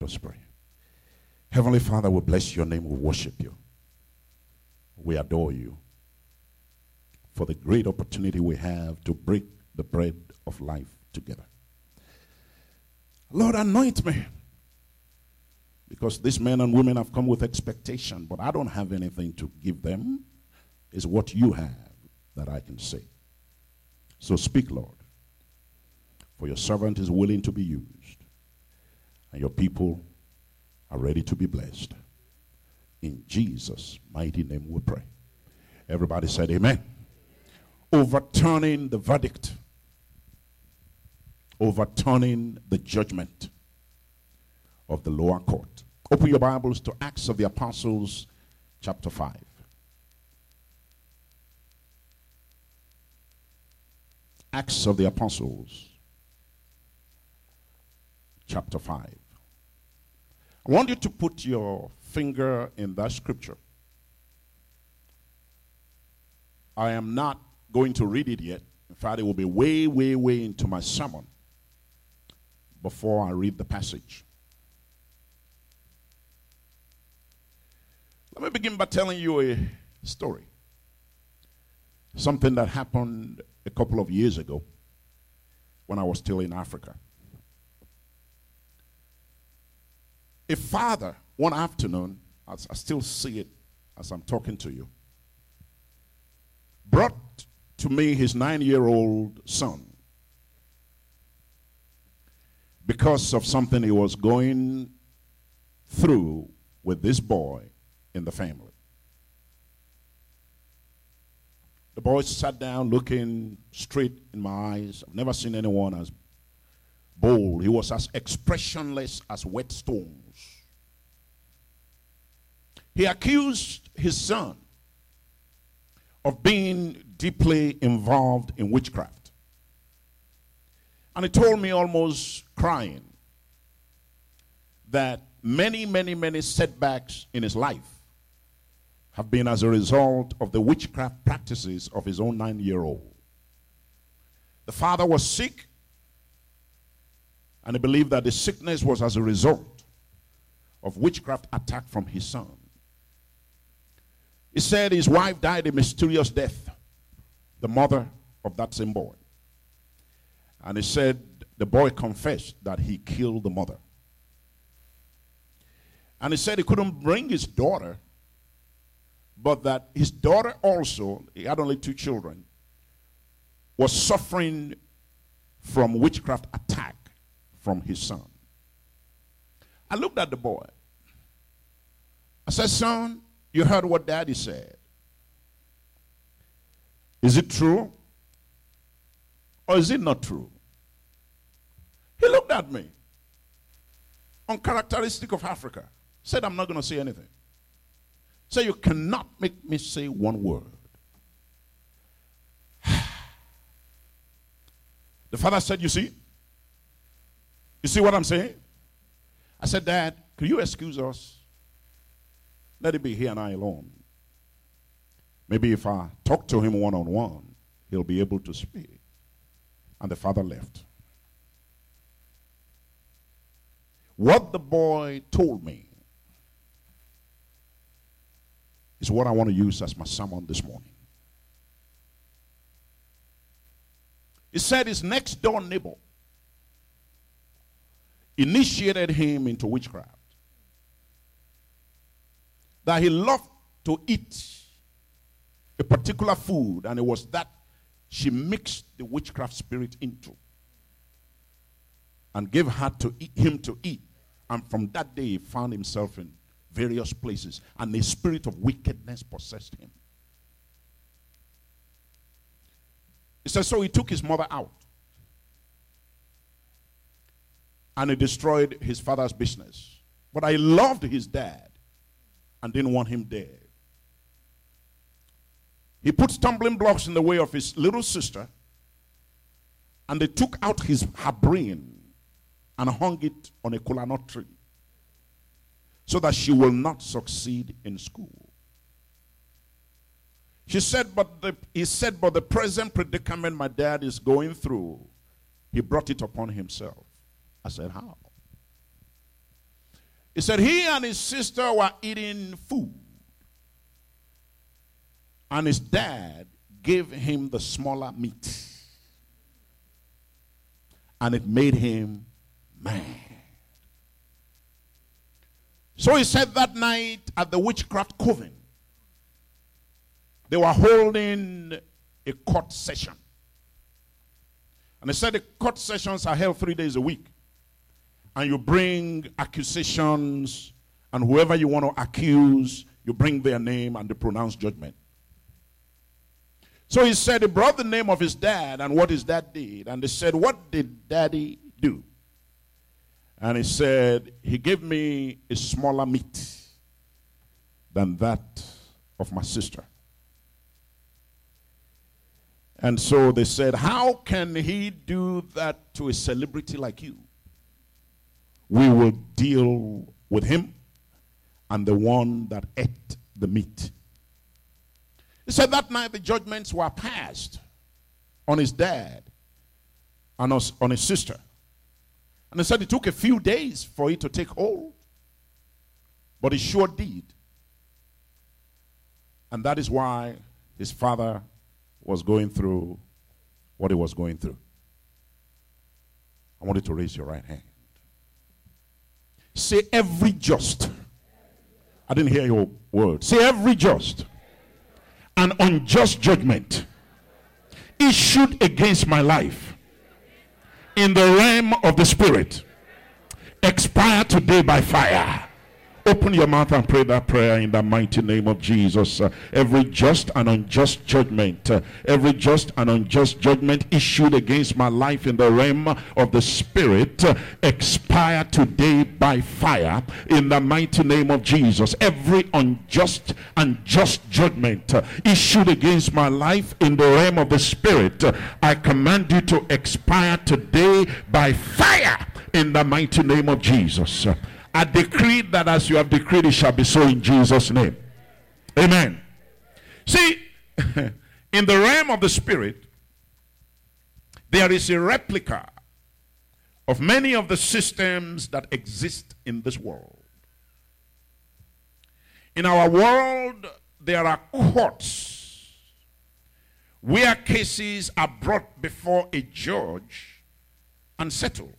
Let us pray. Heavenly Father, we bless your name, we worship you, we adore you for the great opportunity we have to break the bread of life together. Lord, anoint me. Because these men and women have come with expectation, but I don't have anything to give them. Is what you have that I can say. So speak, Lord. For your servant is willing to be used, and your people are ready to be blessed. In Jesus' mighty name we pray. Everybody said, Amen. Overturning the verdict, overturning the judgment of the lower court. Open your Bibles to Acts of the Apostles, chapter 5. Acts of the Apostles, chapter 5. I want you to put your finger in that scripture. I am not going to read it yet. In fact, it will be way, way, way into my sermon before I read the passage. Let me begin by telling you a story. Something that happened a couple of years ago when I was still in Africa. A father, one afternoon, I, I still see it as I'm talking to you, brought to me his nine year old son because of something he was going through with this boy in the family. The boy sat down looking straight in my eyes. I've never seen anyone as bold. He was as expressionless as wet stones. He accused his son of being deeply involved in witchcraft. And he told me almost crying that many, many, many setbacks in his life have been as a result of the witchcraft practices of his own nine year old. The father was sick, and he believed that the sickness was as a result of witchcraft attack from his son. He said his wife died a mysterious death, the mother of that same boy. And he said the boy confessed that he killed the mother. And he said he couldn't bring his daughter, but that his daughter also, he had only two children, was suffering from witchcraft attack from his son. I looked at the boy. I said, Son, you heard what daddy said. Is it true? Or is it not true? He looked at me. Uncharacteristic of Africa. Said, I'm not going to say anything. Say, you cannot make me say one word. the father said, You see? You see what I'm saying? I said, Dad, could you excuse us? Let it be he and I alone. Maybe if I talk to him one on one, he'll be able to speak. And the father left. What the boy told me is what I want to use as my sermon this morning. He said his next door neighbor initiated him into witchcraft that he loved to eat a particular food, and it was that she mixed the witchcraft spirit into and gave her to eat, him to eat. And from that day, he found himself in various places, and the spirit of wickedness possessed him. He says, So he took his mother out and he destroyed his father's business. But I loved his dad and didn't want him dead. He put stumbling blocks in the way of his little sister, and they took out his her brain and hung it on a kola nut tree so that she will not succeed in school. She said, but the, he said, but the present predicament my dad is going through, he brought it upon himself. I said, how? He said he and his sister were eating food. And his dad gave him the smaller meat. And it made him mad. So he said that night at the witchcraft coven, they were holding a court session. And they said the court sessions are held three days a week. And you bring accusations, and whoever you want to accuse, you bring their name and they pronounce judgment. So he said he brought the name of his dad and what his dad did. And they said, What did daddy do? And he said, He gave me a smaller meat than that of my sister. And so they said, How can he do that to a celebrity like you? We will deal with him and the one that ate the meat. He said that night the judgments were passed on his dad and on his sister. And he said it took a few days for it to take hold, but it sure did. And that is why his father was going through what he was going through. I want you to raise your right hand. Say every just. I didn't hear your word. Say every just and unjust judgment issued against my life in the realm of the spirit expire today by fire Open your mouth and pray that prayer in the mighty name of Jesus. Uh, every just and unjust judgment, uh, every just and unjust judgment issued against my life in the realm of the spirit uh, expire today by fire in the mighty name of Jesus. Every unjust and just judgment issued against my life in the realm of the spirit, I command you to expire today by fire in the mighty name of Jesus. I decree that as you have decreed, it shall be so in Jesus' name. Amen. See, in the realm of the spirit, there is a replica of many of the systems that exist in this world. In our world, there are courts where cases are brought before a judge and settled.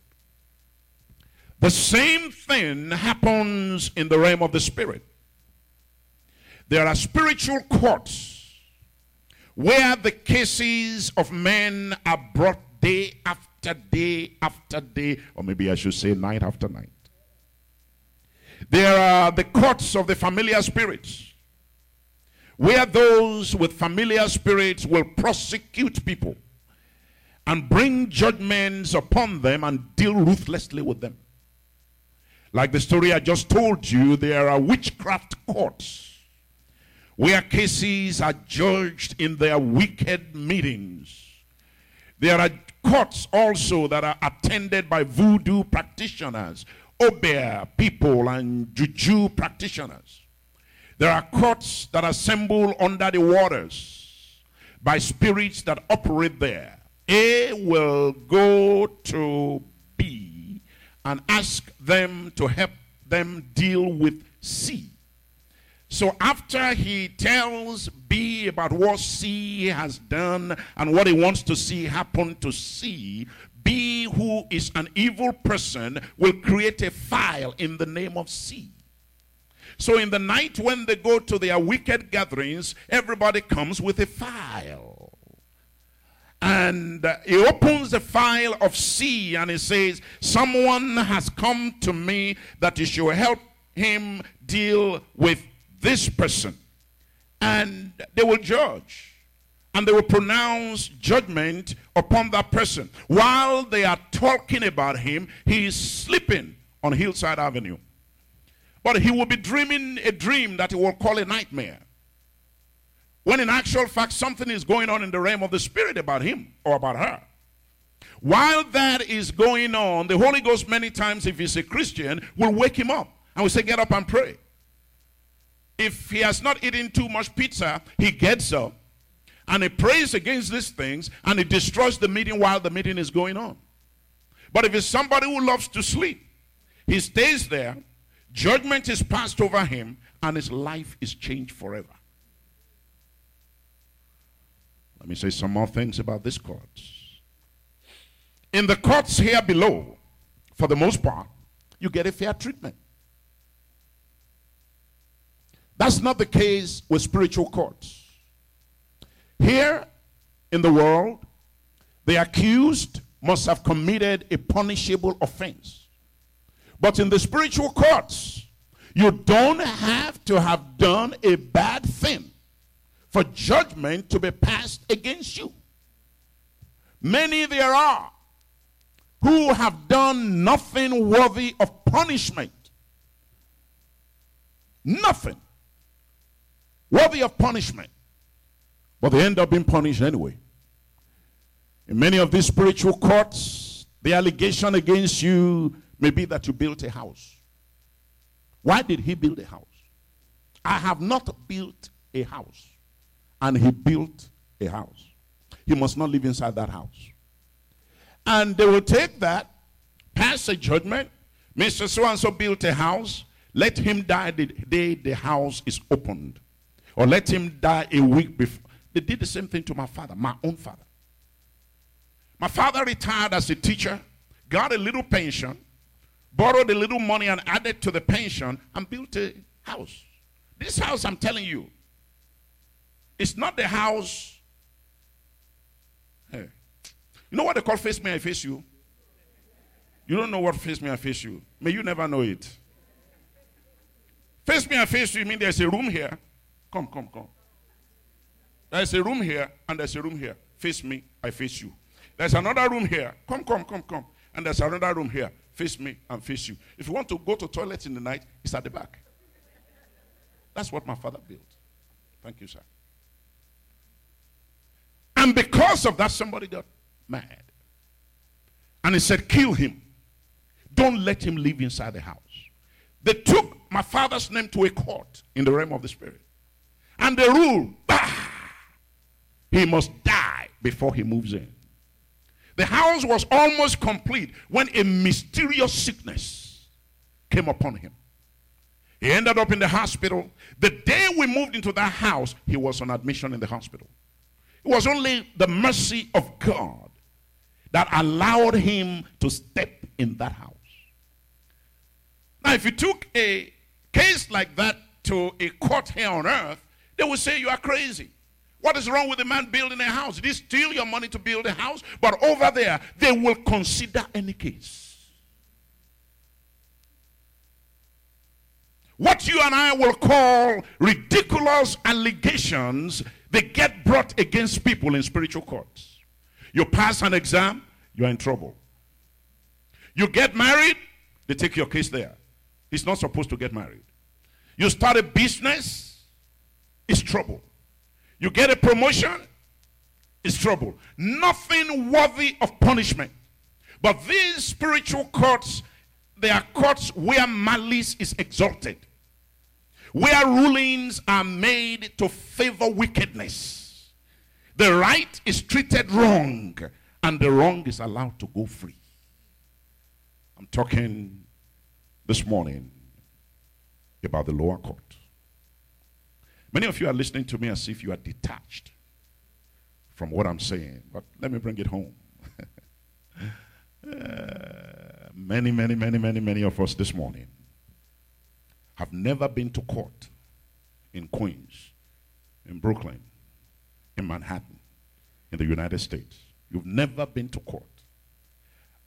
The same thing happens in the realm of the spirit. There are spiritual courts where the cases of men are brought day after day after day, or maybe I should say night after night. There are the courts of the familiar spirits, where those with familiar spirits will prosecute people and bring judgments upon them and deal ruthlessly with them. Like the story I just told you, there are witchcraft courts where cases are judged in their wicked meetings. There are courts also that are attended by voodoo practitioners, obeah people, and juju practitioners. There are courts that assemble under the waters by spirits that operate there. A will go to and ask them to help them deal with C. So after he tells B about what C has done and what he wants to see happen to C, B, who is an evil person, will create a file in the name of C. So in the night when they go to their wicked gatherings, everybody comes with a file. And he opens the file of C and he says, Someone has come to me that you should help him deal with this person. And they will judge. And they will pronounce judgment upon that person. While they are talking about him, he is sleeping on Hillside Avenue. But he will be dreaming a dream that he will call a nightmare. When in actual fact, something is going on in the realm of the spirit about him or about her. While that is going on, the Holy Ghost, many times, if he's a Christian, will wake him up and will say, Get up and pray. If he has not eaten too much pizza, he gets up and he prays against these things and he destroys the meeting while the meeting is going on. But if it's somebody who loves to sleep, he stays there Judgment is passed over him, and his life is changed forever. Let me say some more things about this courts. In the courts here below, for the most part, you get a fair treatment. That's not the case with spiritual courts. Here in the world, the accused must have committed a punishable offense. But in the spiritual courts, you don't have to have done a bad thing for judgment to be passed against you. Many there are who have done nothing worthy of punishment. Nothing worthy of punishment. But they end up being punished anyway. In many of these spiritual courts, the allegation against you may be that you built a house. Why did he build a house? I have not built a house. And he built a house. He must not live inside that house. And they will take that, pass a judgment. Mr. So and so built a house. Let him die the day the house is opened. Or let him die a week before. They did the same thing to my father, my own father. My father retired as a teacher, got a little pension, borrowed a little money and added to the pension and built a house. This house, I'm telling you, it's not the house. Hey. You know what they call face me, I face you? You don't know what face me, I face you. May you never know it. Face me, I face you mean there's a room here. Come, come, come. There's a room here and there's a room here. Face me, I face you. There's another room here. Come, come, come, come. And there's another room here. Face me and face you. If you want to go to toilet in the night, it's at the back. That's what my father built. Thank you, sir. And because of that, somebody got mad. And he said, Kill him. Don't let him live inside the house. They took my father's name to a court in the realm of the spirit. And they ruled, bah, he must die before he moves in. The house was almost complete when a mysterious sickness came upon him. He ended up in the hospital. The day we moved into that house, he was on admission in the hospital. It was only the mercy of God that allowed him to step in that house. Now, if you took a case like that to a court here on earth, they would say you are crazy. What is wrong with a man building a house? Did he steal your money to build a house? But over there, they will consider any case. What you and I will call ridiculous allegations, they get brought against people in spiritual courts. You pass an exam, you're in trouble. You get married, they take your case there. He's not supposed to get married. You start a business, it's trouble. You get a promotion, it's trouble. Nothing worthy of punishment. But these spiritual courts, they are courts where malice is exalted, where rulings are made to favor wickedness. The right is treated wrong, and the wrong is allowed to go free. I'm talking this morning about the lower court. Many of you are listening to me as if you are detached from what I'm saying, but let me bring it home. uh, many, many, many, many, many of us this morning have never been to court in Queens, in Brooklyn, in Manhattan, in the United States. You've never been to court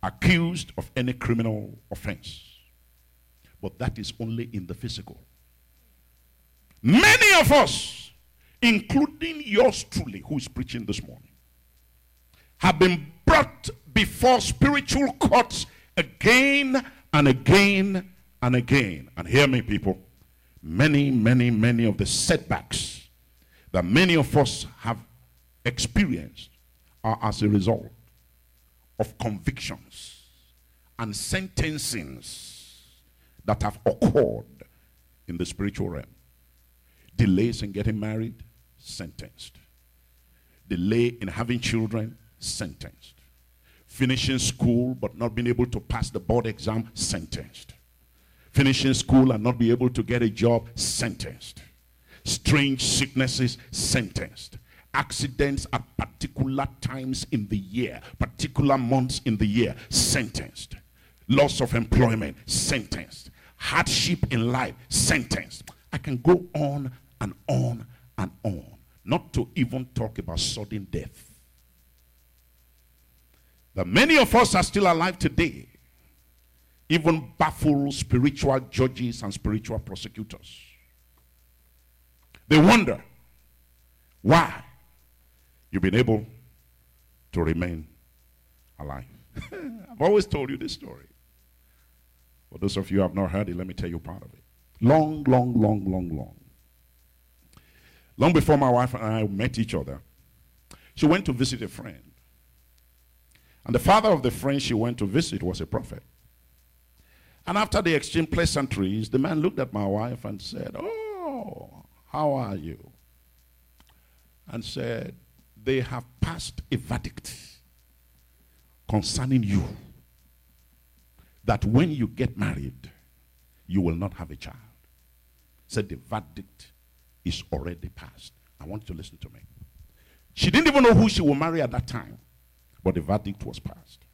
accused of any criminal offense. But that is only in the physical. Many of us, including yours truly, who is preaching this morning, have been brought before spiritual courts again and again and again. And hear me, people. Many, many, many of the setbacks that many of us have experienced are as a result of convictions and sentencings that have occurred in the spiritual realm. Delays in getting married, sentenced. Delay in having children, sentenced. Finishing school but not being able to pass the board exam, sentenced. Finishing school and not be able to get a job, sentenced. Strange sicknesses, sentenced. Accidents at particular times in the year, particular months in the year, sentenced. Loss of employment, sentenced. Hardship in life, sentenced. I can go on and on and on. Not to even talk about sudden death. That many of us are still alive today, even baffle spiritual judges and spiritual prosecutors. They wonder why you've been able to remain alive. I've always told you this story. For those of you who have not heard it, let me tell you part of it. Long, long, long, long, long. Long before my wife and I met each other, she went to visit a friend. And the father of the friend she went to visit was a prophet. And after they exchanged pleasantries, the man looked at my wife and said, Oh, how are you? And said, They have passed a verdict concerning you that when you get married, you will not have a child. Said the verdict is already passed. I want you to listen to me. She didn't even know who she will marry at that time, but the verdict was passed.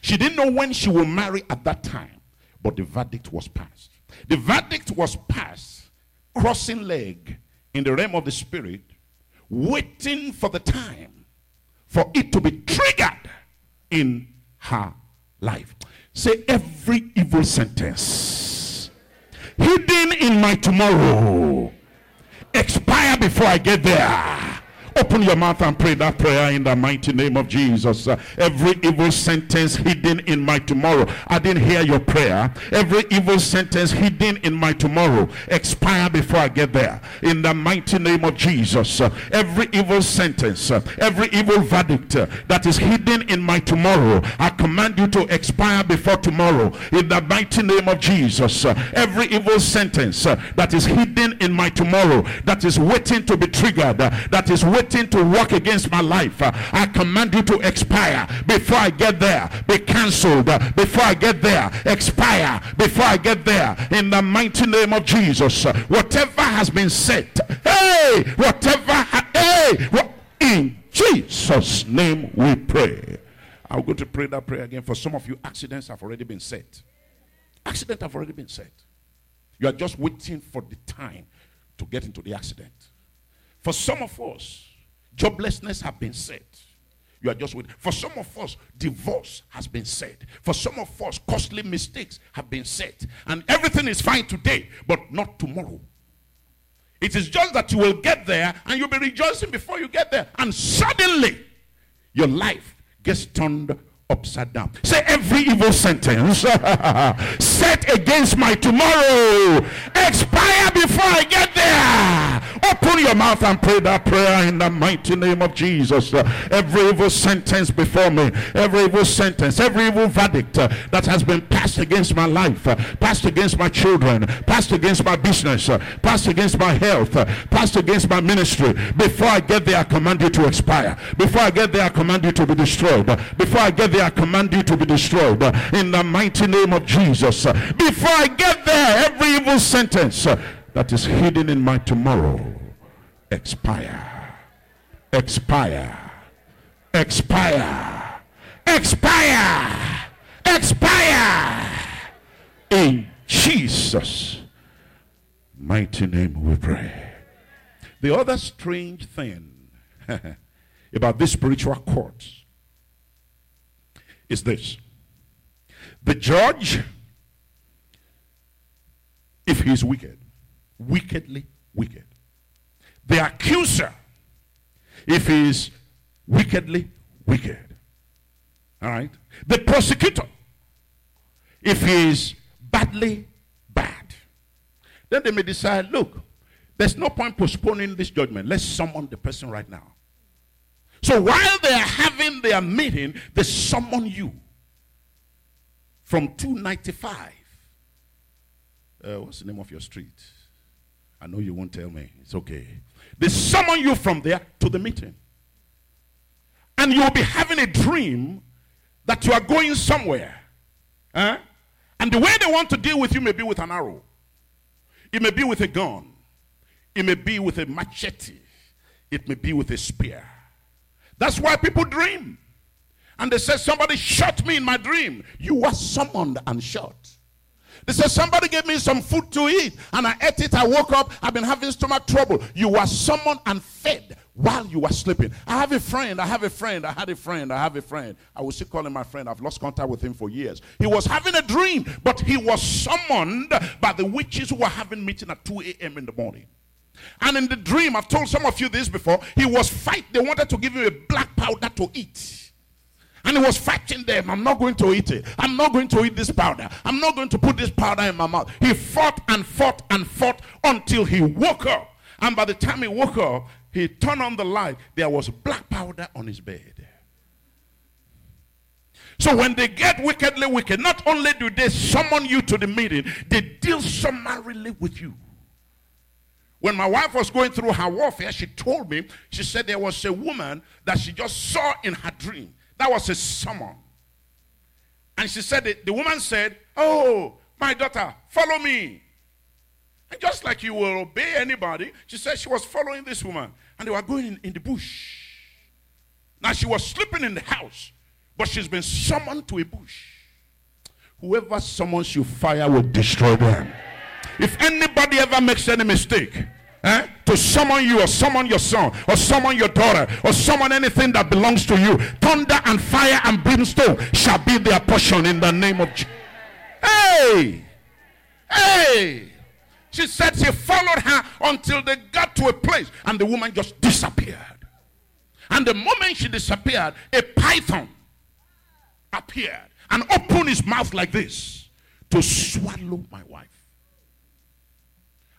She didn't know when she will marry at that time, but the verdict was passed. The verdict was passed, crossing leg in the realm of the spirit, waiting for the time for it to be triggered in her life. Say every evil sentence hidden in my tomorrow expire before I get there. Open your mouth and pray that prayer in the mighty name of Jesus. Uh, every evil sentence hidden in my tomorrow. I didn't hear your prayer. Every evil sentence hidden in my tomorrow expire before I get there. In the mighty name of Jesus. Uh, every evil sentence, uh, every evil verdict uh, that is hidden in my tomorrow, I command you to expire before tomorrow. In the mighty name of Jesus. Uh, every evil sentence uh, that is hidden in my tomorrow, that is waiting to be triggered, that is waiting to work against my life, uh, I command you to expire before I get there. Be cancelled uh, before I get there. Expire before I get there. In the mighty name of Jesus. Uh, whatever has been set, hey, whatever, hey, in Jesus' name we pray. I'm going to pray that prayer again. For some of you, accidents have already been set. Accidents have already been set. You are just waiting for the time to get into the accident. For some of us, Joblessness have been said. You are just waiting. For some of us, divorce has been said. For some of us, costly mistakes have been said. And everything is fine today, but not tomorrow. It is just that you will get there and you'll be rejoicing before you get there. And suddenly, your life gets turned upside down. Say every evil sentence set against my tomorrow expire before I get there. Open your mouth and pray that prayer in the mighty name of Jesus. Every evil sentence before me, every evil sentence, every evil verdict that has been passed against my life, passed against my children, passed against my business, passed against my health, passed against my ministry. Before I get there, I command you to expire. Before I get there, I command you to be destroyed. Before I get there, I command you to be destroyed. Uh, in the mighty name of Jesus. Uh, before I get there, every evil sentence uh, that is hidden in my tomorrow expire. Expire. Expire. Expire. Expire. In Jesus' mighty name we pray. The other strange thing about this spiritual court is this the judge, if he's wicked, wickedly wicked. The accuser, if he's wickedly wicked. All right? The prosecutor, if he is badly bad. Then they may decide look, there's no point postponing this judgment. Let's summon the person right now. So while they are having their meeting, they summon you from 295. Uh, what's the name of your street? I know you won't tell me. It's okay. They summon you from there to the meeting. And you'll be having a dream that you are going somewhere. And the way they want to deal with you may be with an arrow, it may be with a gun, it may be with a machete, it may be with a spear. That's why people dream. And they say, Somebody shot me in my dream. You were summoned and shot. They said, Somebody gave me some food to eat, and I ate it. I woke up. I've been having stomach trouble. You were summoned and fed while you were sleeping. I have a friend. I have a friend. I had a friend. I have a friend. I will still call him my friend. I've lost contact with him for years. He was having a dream, but he was summoned by the witches who were having meeting at 2 a.m. in the morning. And in the dream, I've told some of you this before, he was fight. They wanted to give him a black powder to eat. And he was fighting them. I'm not going to eat it. I'm not going to eat this powder. I'm not going to put this powder in my mouth. He fought and fought and fought until he woke up. And by the time he woke up, he turned on the light. There was black powder on his bed. So when they get wickedly wicked, not only do they summon you to the meeting, they deal summarily with you. When my wife was going through her warfare, she told me, she said there was a woman that she just saw in her dream. That was a summon. And she said, the, the woman said, Oh, my daughter, follow me. And just like you will obey anybody, she said she was following this woman. And they were going in, in the bush. Now she was sleeping in the house, but she's been summoned to a bush. Whoever summons you, fire will destroy them. If anybody ever makes any mistake, eh, to summon you or summon your son or summon your daughter or summon anything that belongs to you, thunder and fire and brimstone shall be their portion in the name of Jesus. Hey! Hey! She said she followed her until they got to a place and the woman just disappeared. And the moment she disappeared, a python appeared and opened his mouth like this to swallow my wife.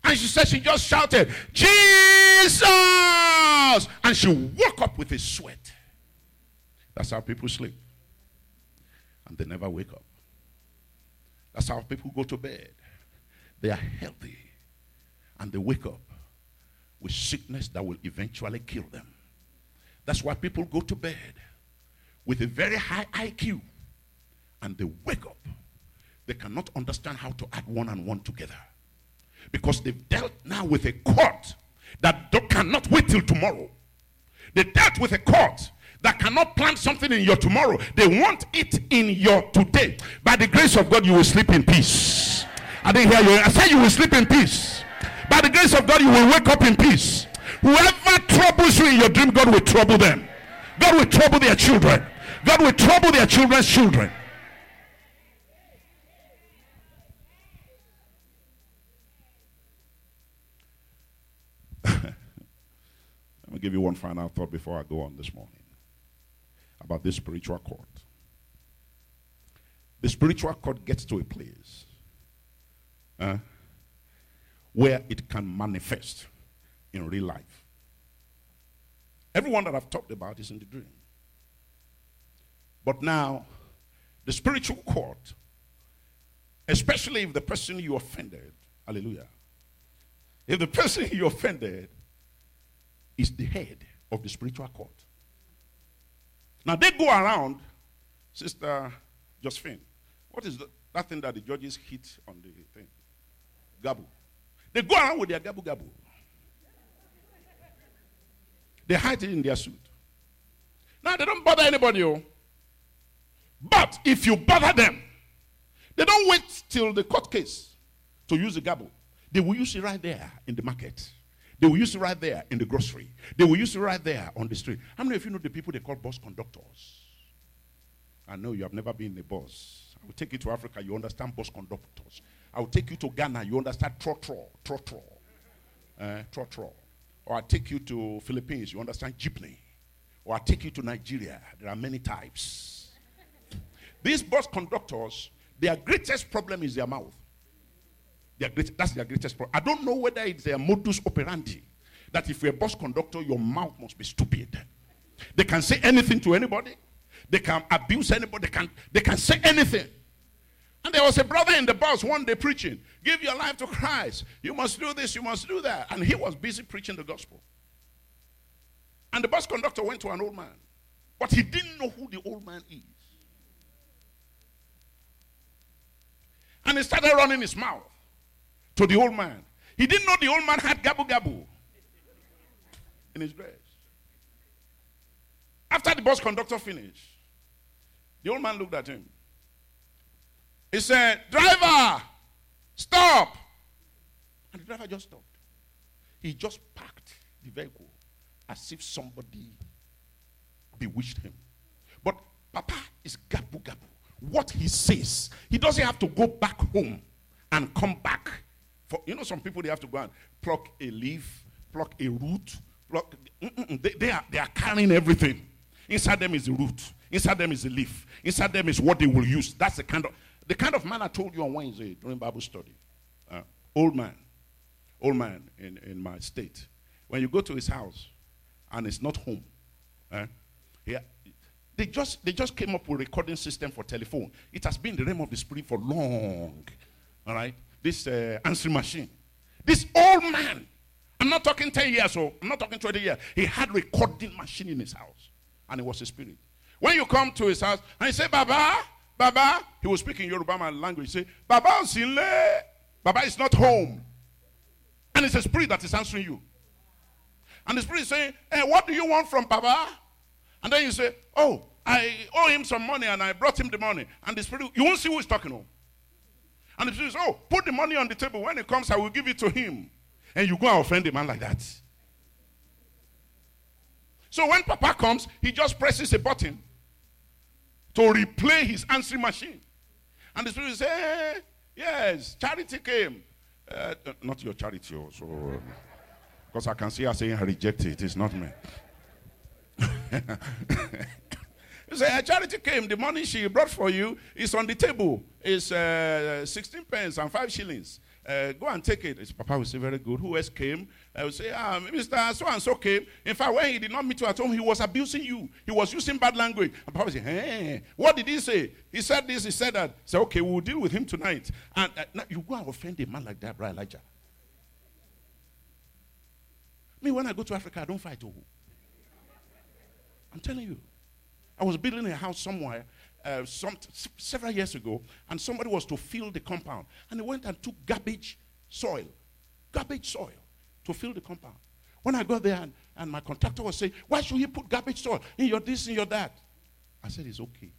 And she said she just shouted, Jesus! And she woke up with a sweat. That's how people sleep. And they never wake up. That's how people go to bed. They are healthy. And they wake up with sickness that will eventually kill them. That's why people go to bed with a very high IQ and they wake up. They cannot understand how to add one and one together because they've dealt now with a court that cannot wait till tomorrow. They dealt with a court that cannot plant something in your tomorrow. They want it in your today. By the grace of God, you will sleep in peace. I didn't hear you. I said you will sleep in peace. By the grace of God, you will wake up in peace. Whoever troubles you in your dream, God will trouble them. God will trouble their children. God will trouble their children's children. Give you one final thought before I go on this morning about this spiritual court. The spiritual court gets to a place where it can manifest in real life. Everyone that I've talked about is in the dream. But now, the spiritual court, especially if the person you offended, hallelujah, if the person you offended is the head of the spiritual court. Now they go around, Sister Josephine. What is the, that thing that the judges hit on the thing? Gabu. They go around with their gabu gabu. They hide it in their suit. Now they don't bother anybody. Oh. But if you bother them, they don't wait till the court case to use the gabu. They will use it right there in the market. They will use it right there in the grocery. They will use it right there on the street. How many of you know the people they call bus conductors? I know you have never been a bus. I will take you to Africa, you understand bus conductors. I will take you to Ghana, you understand trotro, trotro, uh, trotro. Or I take you to Philippines, you understand jeepney. Or I take you to Nigeria. There are many types. These bus conductors, their greatest problem is their mouth. Their great, that's their greatest problem. I don't know whether it's their modus operandi that if you're a bus conductor, your mouth must be stupid. They can say anything to anybody. They can abuse anybody. They can, they can say anything. And there was a brother in the bus one day preaching, Give your life to Christ. You must do this, you must do that. And he was busy preaching the gospel. And the bus conductor went to an old man, but he didn't know who the old man is. And he started running his mouth to the old man. He didn't know the old man had gabu gabu in his dress. After the bus conductor finished, the old man looked at him. He said, Driver, stop. And the driver just stopped. He just parked the vehicle as if somebody bewitched him. But Papa is gabu gabu. What he says, he doesn't have to go back home and come back. For you know, some people they have to go and pluck a leaf, pluck a root, pluck. They, they, are, they are carrying everything. Inside them is the root. Inside them is the leaf. Inside them is what they will use. That's the kind of the kind of man I told you on Wednesday during Bible study. Uh, old man, old man in, in my state. When you go to his house and it's not home, yeah, they just they just came up with a recording system for telephone. It has been the realm of the spirit for long. All right, this uh, answering machine. This old man. I'm not talking 10 years old, I'm not talking 20 years. He had recording machine in his house, and it was a spirit. When you come to his house and you say, Baba, Baba, he was speaking Yoruba man language. Say, Baba Sinle, Baba is not home. And it's a spirit that is answering you. And the spirit is saying, hey, what do you want from Baba? And then you say, oh, I owe him some money and I brought him the money. And the spirit, you won't see who is talking to. And the spirit says, oh, put the money on the table. When it comes, I will give it to him. And you go and offend a man like that. So when Papa comes, he just presses a button to replay his answering machine. And the spirit say, Yes, charity came. Uh, not your charity, also. Because I can see her saying, I reject it. It's not me. you say, a charity came. The money she brought for you is on the table. It's uh, 16 pence and 5 shillings. Uh, go and take it. His papa will say, very good. Who else came? I will say, ah, Mr. So-and-so came. In fact, when he did not meet you at home, he was abusing you. He was using bad language. And papa say, hey, what did he say? He said this, he said that. Say, okay, we'll deal with him tonight. And uh, you go and offend a man like that, right, Elijah? Me, when I go to Africa, I don't fight. Oh. I'm telling you. I was building a house somewhere uh, some, several years ago, and somebody was to fill the compound. And they went and took garbage soil, garbage soil, to fill the compound. When I got there, and, and my contractor was saying, Why should he put garbage soil in your this, in your that? I said, It's okay.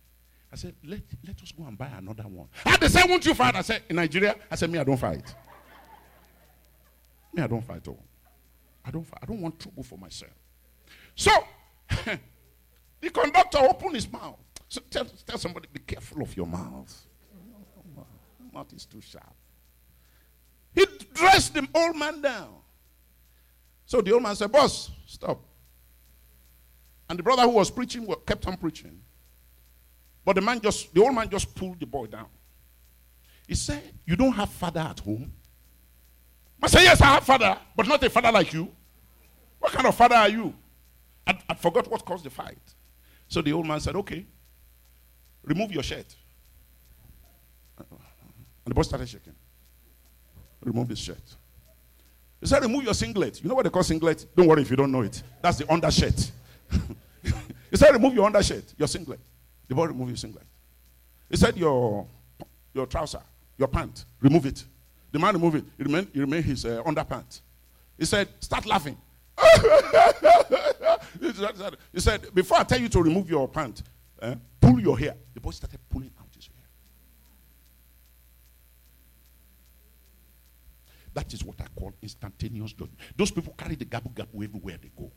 I said, let, let us go and buy another one. And they said, Won't you fight? I said, In Nigeria? I said, Me, I don't fight. Me, I don't fight at all. I don't, I don't want trouble for myself. So, the conductor opened his mouth. So tell, tell somebody, be careful of your mouth. Mouth is too sharp. He dressed the old man down. So the old man said, Boss, stop. And the brother who was preaching kept on preaching. But the man just, the old man just pulled the boy down. He said, You don't have father at home? I said, Yes, I have father, but not a father like you. What kind of father are you? I, I forgot what caused the fight. So the old man said, Okay, remove your shirt. And the boy started shaking. Remove his shirt. He said, Remove your singlet. You know what they call singlet? Don't worry if you don't know it. That's the undershirt. he said, Remove your undershirt, your singlet. The boy removed his singlet. He said, Your, your trouser, your pant, remove it. The man removed it. He remained, it remained his uh, underpants. He said, Start laughing. he said, Before I tell you to remove your pant, eh, pull your hair. The boy started pulling out his hair. That is what I call instantaneous joy. Those people carry the gabu gabu everywhere they go.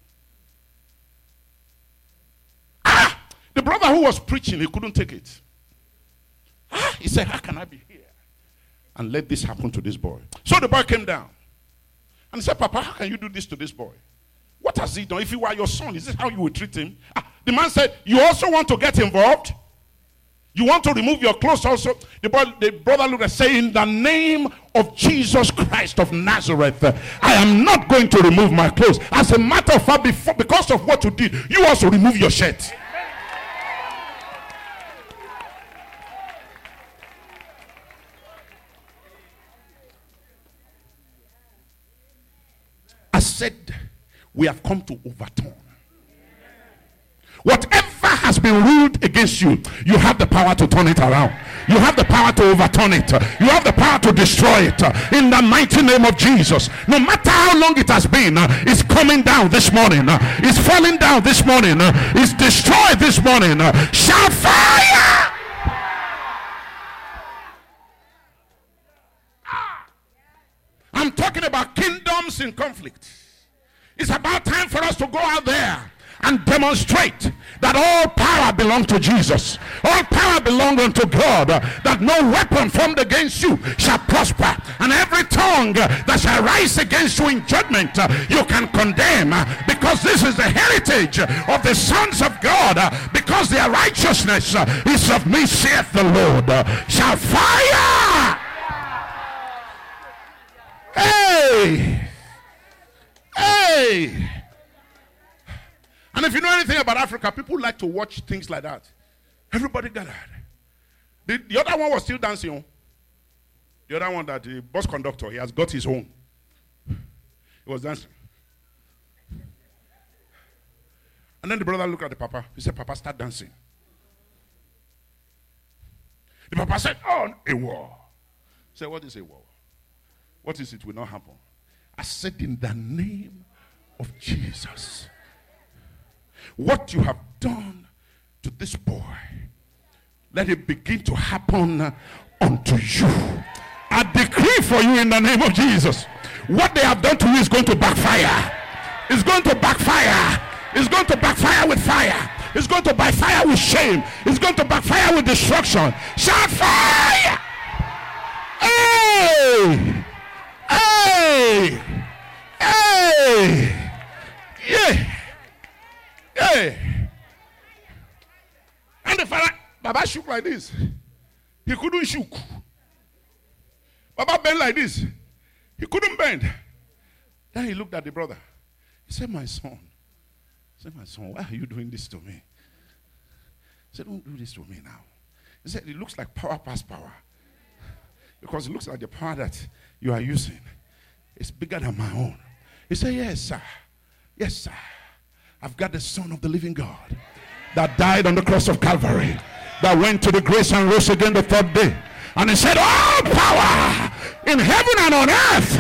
Ah! The brother who was preaching, he couldn't take it. Ah! He said, How can I be here? And let this happen to this boy. So the boy came down. And he said, Papa, how can you do this to this boy? What has he done? If he were your son, is this how you would treat him? Ah, the man said, You also want to get involved? You want to remove your clothes also? The, boy, the brother looked and said, In the name of Jesus Christ of Nazareth, I am not going to remove my clothes. As a matter of fact, before, because of what you did, you also remove your shirt. I said, we have come to overturn. Whatever has been ruled against you, you have the power to turn it around. You have the power to overturn it. You have the power to destroy it. In the mighty name of Jesus. No matter how long it has been, it's coming down this morning. It's falling down this morning. It's destroyed this morning. Shout fire! Ah! I'm talking about kingdoms in conflict. It's about time for us to go out there and demonstrate that all power belongs to Jesus. All power belongs unto God. That no weapon formed against you shall prosper. And every tongue that shall rise against you in judgment, you can condemn. Because this is the heritage of the sons of God. Because their righteousness is of me, saith the Lord. Shall fire! Hey! Hey! And if you know anything about Africa, people like to watch things like that. Everybody gathered. The, the other one was still dancing. The other one that the bus conductor, he has got his own. He was dancing. And then the brother looked at the papa. He said, Papa, start dancing. The papa said, Oh, a war. He said, What is a war? What is it will not happen? I said, In the name of Jesus, what you have done to this boy, let it begin to happen unto you. I decree for you in the name of Jesus. What they have done to you is going to backfire. It's going to backfire. It's going to backfire with fire. It's going to backfire with shame. It's going to backfire with destruction. Shout fire! Hey! Hey! Hey! Yeah! Hey! And the father, Baba shook like this. He couldn't shook. Baba bent like this. He couldn't bend. Then he looked at the brother. He said, My son. He said, My son, why are you doing this to me? He said, Don't do this to me now. He said, It looks like power past power. Because it looks like the power that you are using is bigger than my own. He said, Yes, sir. Yes, sir. I've got the Son of the living God that died on the cross of Calvary, that went to the grace and rose again the third day. And he said, All power in heaven and on earth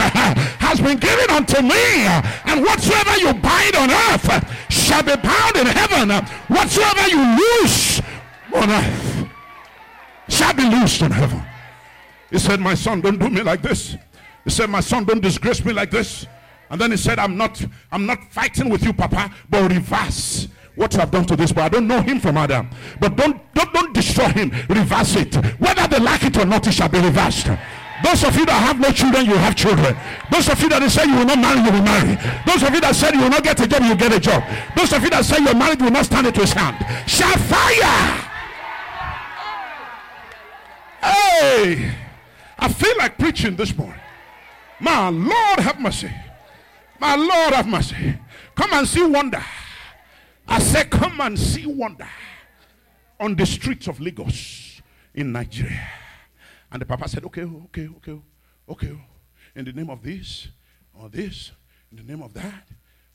has been given unto me. And whatsoever you bind on earth shall be bound in heaven. Whatsoever you loose on earth shall be loosed in heaven. He said, My son, don't do me like this. He said, My son, don't disgrace me like this. And then he said, I'm not, I'm not fighting with you, Papa, but reverse what you have done to this boy. I don't know him from Adam. But don't, don't, don't destroy him. Reverse it. Whether they like it or not, it shall be reversed. Those of you that have no children, you have children. Those of you that say you will not marry, you will marry. Those of you that said you will not get a job, you get a job. Those of you that say your marriage will not stand into his hand. Shall fire! Hey! I feel like preaching this morning. My Lord have mercy. My Lord have mercy. Come and see wonder. I say, come and see wonder on the streets of Lagos in Nigeria. And the papa said, okay, okay, okay, okay. In the name of this, or this, in the name of that,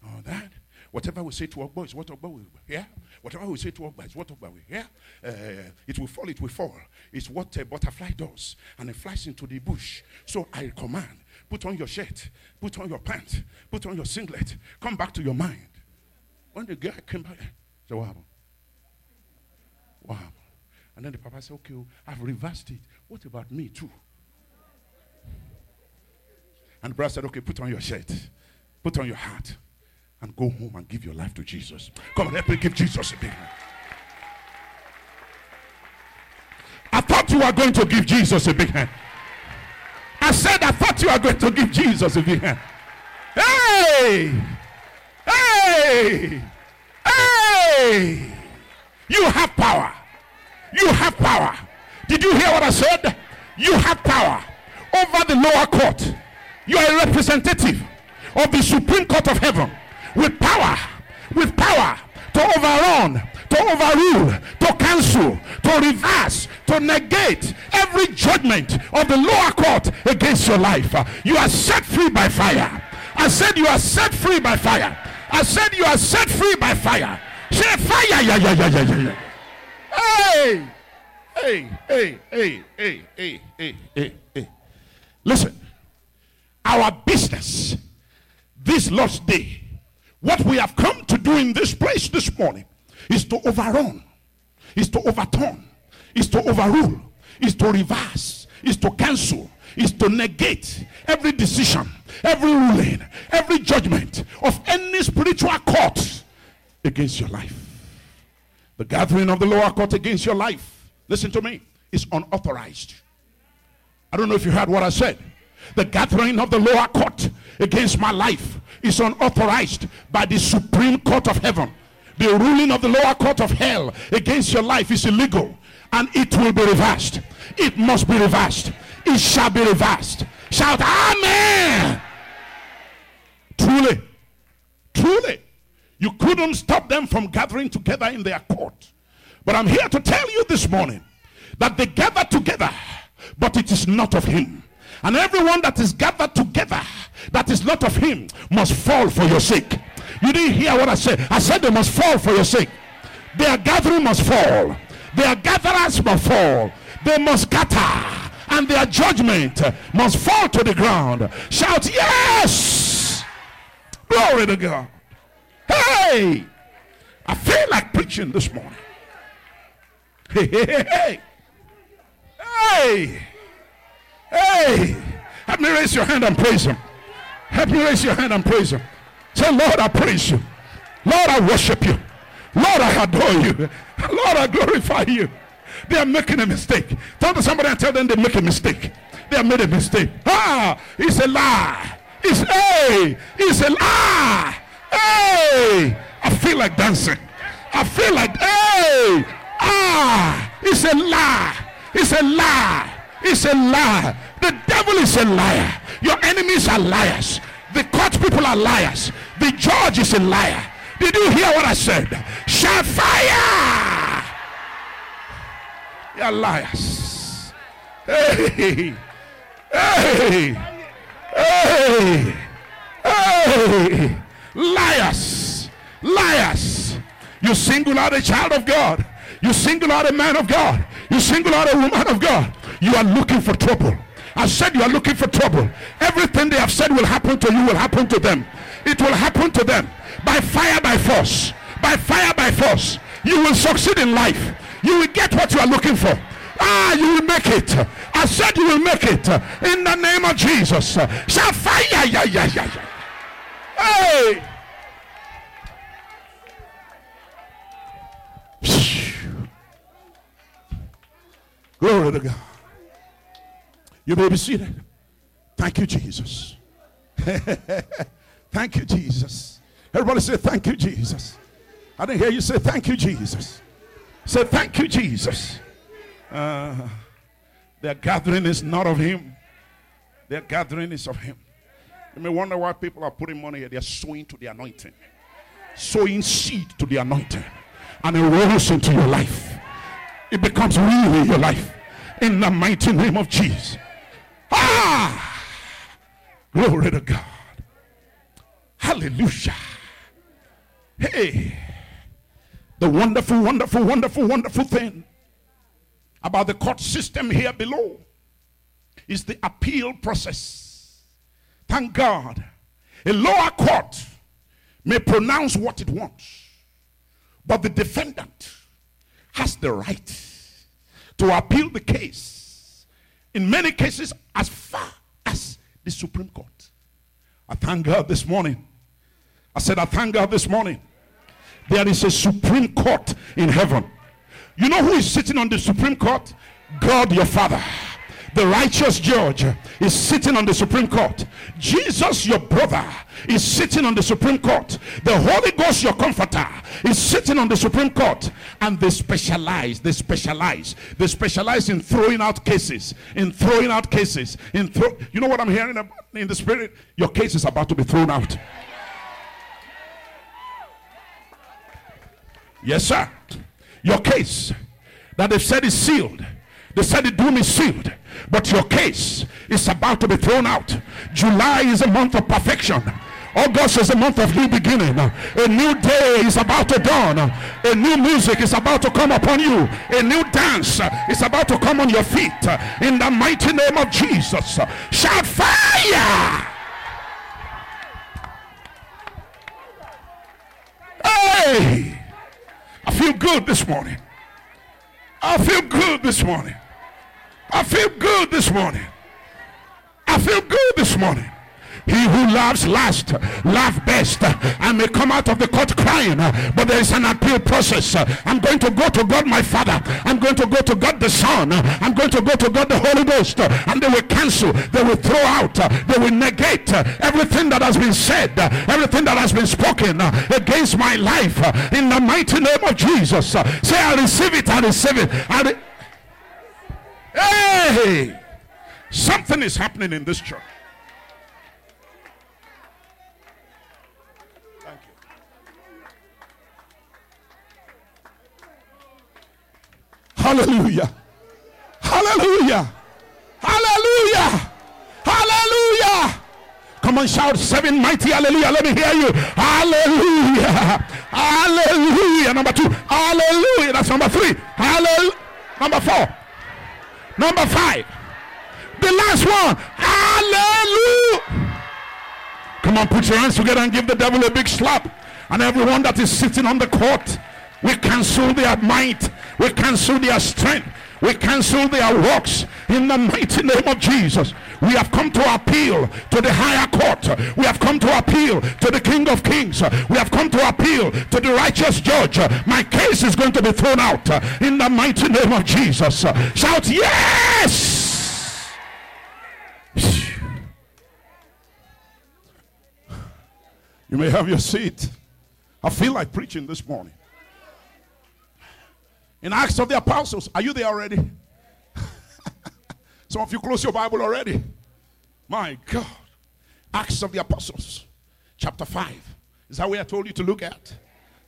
or that. Whatever we say to Ogbo is what Ogbo will hear. Whatever we say to Ogba is what Ogba will hear. Uh, it will fall, it will fall. It's what a butterfly does. And it flies into the bush. So I command, put on your shirt, put on your pants, put on your singlet, come back to your mind. When the guy came back, said, what happened? What happened? And then the papa said, okay, I've reversed it. What about me too? And the brother said, okay, put on your shirt, put on your hat, and go home and give your life to Jesus. Come on, help me give Jesus a big hand. I thought you were going to give Jesus a big hand. I said, I thought you were going to give Jesus a big hand. Hey! Hey! Hey! You have power. You have power. Did you hear what I said? You have power over the lower court. You are a representative of the Supreme Court of Heaven with power, with power to overrun, to overrule, to cancel, to reverse, to negate every judgment of the lower court against your life. You are set free by fire. I said you are set free by fire. I said you are set free by fire. Say fire, yeah, yeah, yeah, yeah, yeah. Hey! Hey, hey, hey, hey, hey, hey, hey, hey. Listen, our business this Lord's Day, what we have come to do in this place this morning is to overrun, is to overturn, is to overrule, is to reverse, is to cancel, is to negate every decision, every ruling, every judgment of any spiritual court against your life. The gathering of the lower court against your life, listen to me, is unauthorized. I don't know if you heard what I said. The gathering of the lower court against my life is unauthorized by the Supreme Court of Heaven. The ruling of the lower court of hell against your life is illegal and it will be reversed. It must be reversed. It shall be reversed. Shout, Amen. Truly, truly, you couldn't stop them from gathering together in their court. But I'm here to tell you this morning that they gather together, but it is not of Him. And everyone that is gathered together that is not of him must fall for your sake. You didn't hear what I said. I said they must fall for your sake. Their gathering must fall. Their gatherers must fall. They must scatter. And their judgment must fall to the ground. Shout, yes! Glory to God. Hey! I feel like preaching this morning. Hey, hey, hey, hey. Hey! Hey, help me raise your hand and praise him. Help me raise your hand and praise him. Say, Lord, I praise you. Lord, I worship you. Lord, I adore you. Lord, I glorify you. They are making a mistake. Turn to somebody and tell them they make a mistake. They have made a mistake. Ah, it's a lie. It's a, it's a lie. Hey, I feel like dancing. I feel like, hey, ah, it's a lie. It's a lie. It's a lie. The devil is a liar. Your enemies are liars. The court people are liars. The judge is a liar. Did you hear what I said? Shout fire! You're liars. Hey, hey, hey, hey, liars, liars. You single out a child of God. You single out a man of God. You single out a woman of God. You are looking for trouble. I said you are looking for trouble. Everything they have said will happen to you will happen to them. It will happen to them by fire, by force. By fire, by force. You will succeed in life. You will get what you are looking for. Ah, you will make it. I said you will make it. In the name of Jesus. Shall fire. Yeah, yeah, yeah. Hey. Glory to God. You may be seated. Thank you, Jesus. thank you, Jesus. Everybody say, Thank you, Jesus. I didn't hear you say, Thank you, Jesus. Say, Thank you, Jesus. Uh, their gathering is not of Him, their gathering is of Him. You may wonder why people are putting money here. They're sowing to the anointing, sowing seed to the anointing, and it rolls into your life. It becomes real in your life. In the mighty name of Jesus. Ah! Glory to God. Hallelujah. Hey, the wonderful, wonderful, wonderful, wonderful thing about the court system here below is the appeal process. Thank God. A lower court may pronounce what it wants, but the defendant has the right to appeal the case. In many cases, as far as the Supreme Court. I thank God this morning. I said, I thank God this morning. There is a Supreme Court in heaven. You know who is sitting on the Supreme Court? God your Father the righteous judge is sitting on the Supreme Court. Jesus, your brother, is sitting on the Supreme Court. The Holy Ghost, your comforter, is sitting on the Supreme Court. And they specialize, they specialize, they specialize in throwing out cases, in throwing out cases, in. You know what I'm hearing about in the spirit? Your case is about to be thrown out. Yes, sir. Your case that they've said is sealed. They said the doom is sealed. But your case is about to be thrown out. July is a month of perfection. August is a month of new beginning. A new day is about to dawn. A new music is about to come upon you. A new dance is about to come on your feet. In the mighty name of Jesus. Shout fire! Hey! I feel good this morning. I feel good this morning. I feel good this morning. I feel good this morning. He who laughs last, laugh best. I may come out of the court crying, but there is an appeal process. I'm going to go to God my Father. I'm going to go to God the Son. I'm going to go to God the Holy Ghost. And they will cancel, they will throw out, they will negate everything that has been said, everything that has been spoken against my life in the mighty name of Jesus. Say, I receive it, I receive it. I re- hey! Something is happening in this church. Thank you. Hallelujah. Hallelujah. Hallelujah. Hallelujah. Come on, shout seven mighty hallelujah. Let me hear you. Hallelujah. Hallelujah. Number two. Hallelujah. That's number three. Hallelujah. Number four. Number five. The last one. Hallelujah. Come on, put your hands together and give the devil a big slap. And everyone that is sitting on the court, we cancel their might. We cancel their strength. We cancel their works in the mighty name of Jesus. We have come to appeal to the higher court. We have come to appeal to the King of Kings. We have come to appeal to the righteous judge. My case is going to be thrown out in the mighty name of Jesus. Shout yes! You may have your seat. I feel like preaching this morning. In Acts of the Apostles, are you there already? Some of you close your Bible already. My God. Acts of the Apostles, chapter 5. Is that where I told you to look at?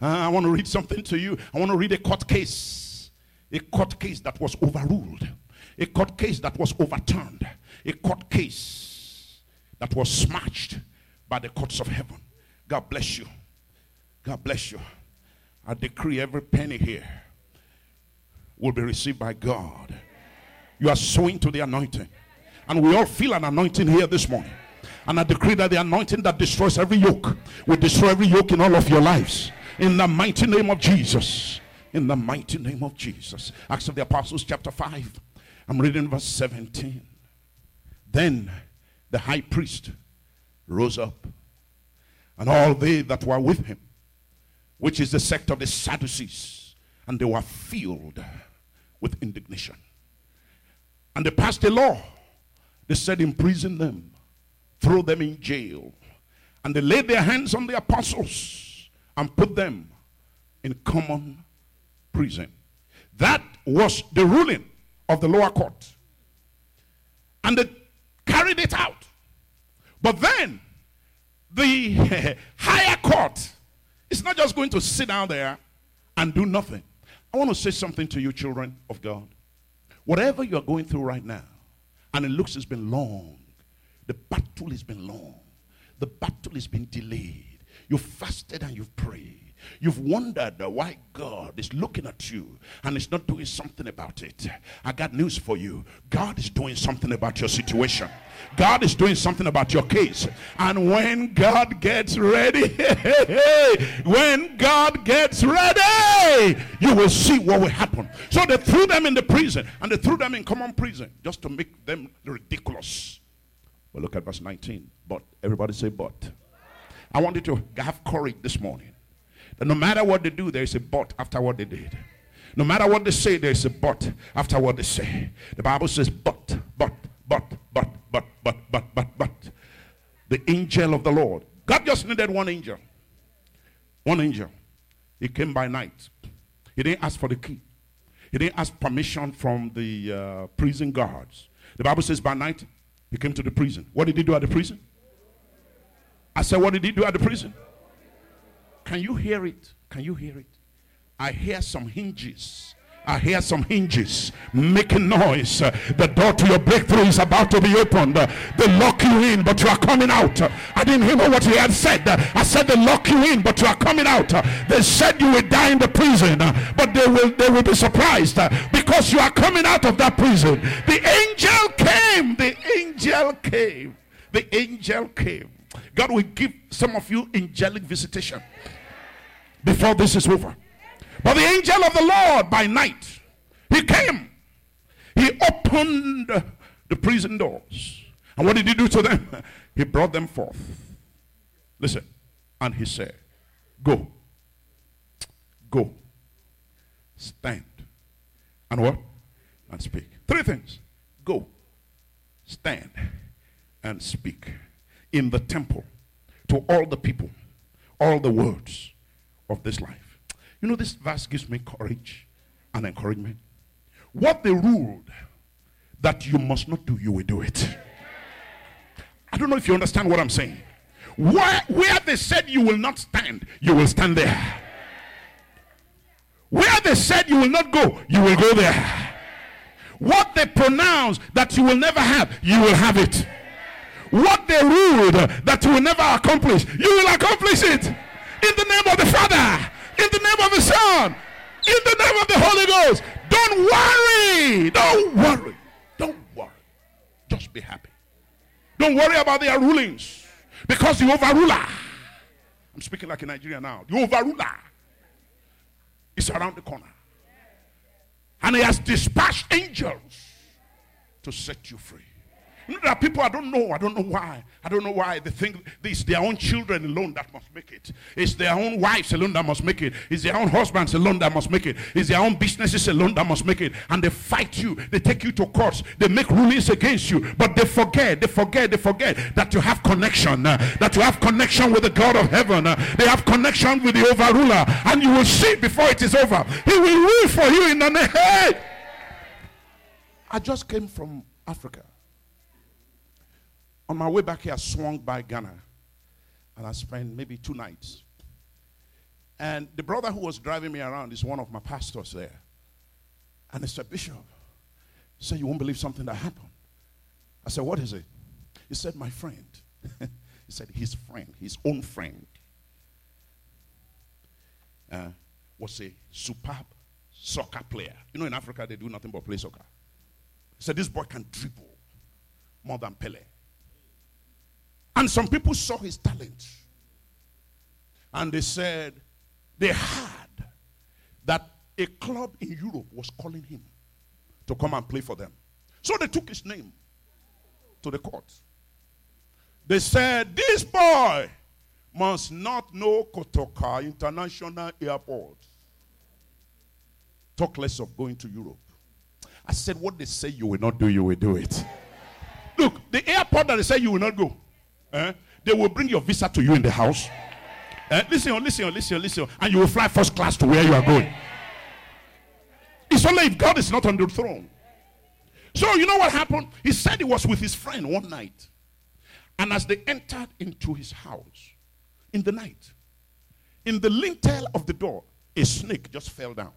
Uh, I want to read something to you. I want to read a court case. A court case that was overruled. A court case that was overturned. A court case that was smashed by the courts of heaven. God bless you. God bless you. I decree every penny here will be received by God. You are sowing to the anointing. And we all feel an anointing here this morning. And I decree that the anointing that destroys every yoke will destroy every yoke in all of your lives. In the mighty name of Jesus. In the mighty name of Jesus. Acts of the Apostles, chapter 5. I'm reading verse 17. Then the high priest rose up, and all they that were with him, which is the sect of the Sadducees, and they were filled with indignation. And they passed a law. They said, imprison them, throw them in jail. And they laid their hands on the apostles and put them in common prison. That was the ruling of the lower court. And they carried it out. But then the higher court is not just going to sit down there and do nothing. I want to say something to you, children of God. Whatever you are going through right now, and it looks it's been long, the battle has been long, the battle has been delayed. You've fasted and you've prayed. You've wondered why God is looking at you and is not doing something about it. I got news for you. God is doing something about your situation. God is doing something about your case. And when God gets ready, when God gets ready, you will see what will happen. So they threw them in the prison and they threw them in common prison just to make them ridiculous. Well, look at verse 19. But everybody say, but. I want you to have courage this morning. No matter what they do, there is a but after what they did. No matter what they say, there is a but after what they say. The Bible says, but, but, but, but, but, but, but, but, but. The angel of the Lord. God just needed one angel. One angel. He came by night. He didn't ask for the key. He didn't ask permission from the uh, prison guards. The Bible says by night he came to the prison. What did he do at the prison? I said, What did he do at the prison? Can you hear it? Can you hear it? I hear some hinges I hear some hinges making noise. The door to your breakthrough is about to be opened. They lock you in, but you are coming out. I didn't hear what he had said. I said they lock you in, but you are coming out. They said you will die in the prison, but they will they will be surprised because you are coming out of that prison. The angel came. The angel came. The angel came. God will give some of you angelic visitation before this is over. But the angel of the Lord by night, he came. He opened the prison doors. And what did he do to them? He brought them forth. Listen. And he said, Go. Go. Stand. And what? And speak. Three things. Go. Stand. And speak. In the temple to all the people. All the words of this life. You know, this verse gives me courage and encouragement. What they ruled that you must not do, you will do it. I don't know if you understand what I'm saying. Where, where they said you will not stand, you will stand there. Where they said you will not go, you will go there. What they pronounced that you will never have, you will have it. What they ruled that you will never accomplish, you will accomplish it. In the name of the Father, in the name of the Son. In the name of the Holy Ghost. Don't worry. Don't worry. Don't worry. Just be happy. Don't worry about their rulings. Because the overruler, I'm speaking like in Nigeria now, the overruler is around the corner. And he has dispatched angels to set you free. There are people I don't know. I don't know why. I don't know why they think it's their own children alone that must make it. It's their own wives alone that must make it. It's their own husbands alone that must make it. It's their own businesses alone that must make it. And they fight you. They take you to courts. They make rulings against you. But they forget. They forget. They forget that you have connection. Uh, that you have connection with the God of heaven. Uh, they have connection with the overruler. And you will see before it is over. He will rule for you in the name. I just came from Africa. On my way back here, I swung by Ghana and I spent maybe two nights. And the brother who was driving me around is one of my pastors there. And he said, Bishop, he said, You won't believe something that happened. I said, What is it? He said, My friend. he said, His friend, his own friend, uh, was a superb soccer player. You know, in Africa, they do nothing but play soccer. He said, This boy can dribble more than Pele. And some people saw his talent. And they said they heard that a club in Europe was calling him to come and play for them. So they took his name to the court. They said, This boy must not know Kotoka International Airport. Talk less of going to Europe. I said, What they say you will not do, you will do it. Look, the airport that they say you will not go, Eh? They will bring your visa to you in the house. Eh? Listen, listen, listen, listen. And you will fly first class to where you are going. It's only if God is not on the throne. So, you know what happened? He said he was with his friend one night. And as they entered into his house in the night, in the lintel of the door, a snake just fell down.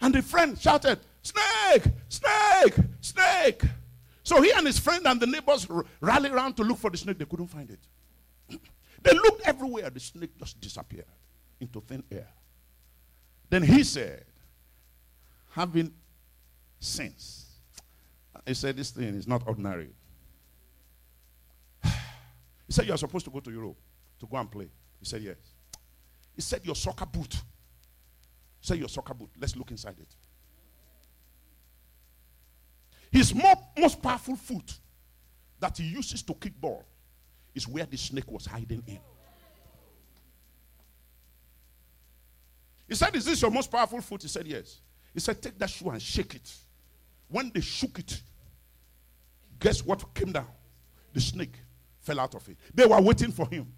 And the friend shouted, Snake! Snake! Snake! So he and his friend and the neighbors rallied around to look for the snake. They couldn't find it. they looked everywhere. The snake just disappeared into thin air. Then he said, having sense, uh, he said, This thing is not ordinary. He said, You are supposed to go to Europe to go and play. He said, Yes. He said, Your soccer boot. He said, Your soccer boot. Let's look inside it. His more, most powerful foot that he uses to kick ball is where the snake was hiding in. He said, Is this your most powerful foot? He said, Yes. He said, Take that shoe and shake it. When they shook it, guess what came down? The snake fell out of it. They were waiting for him.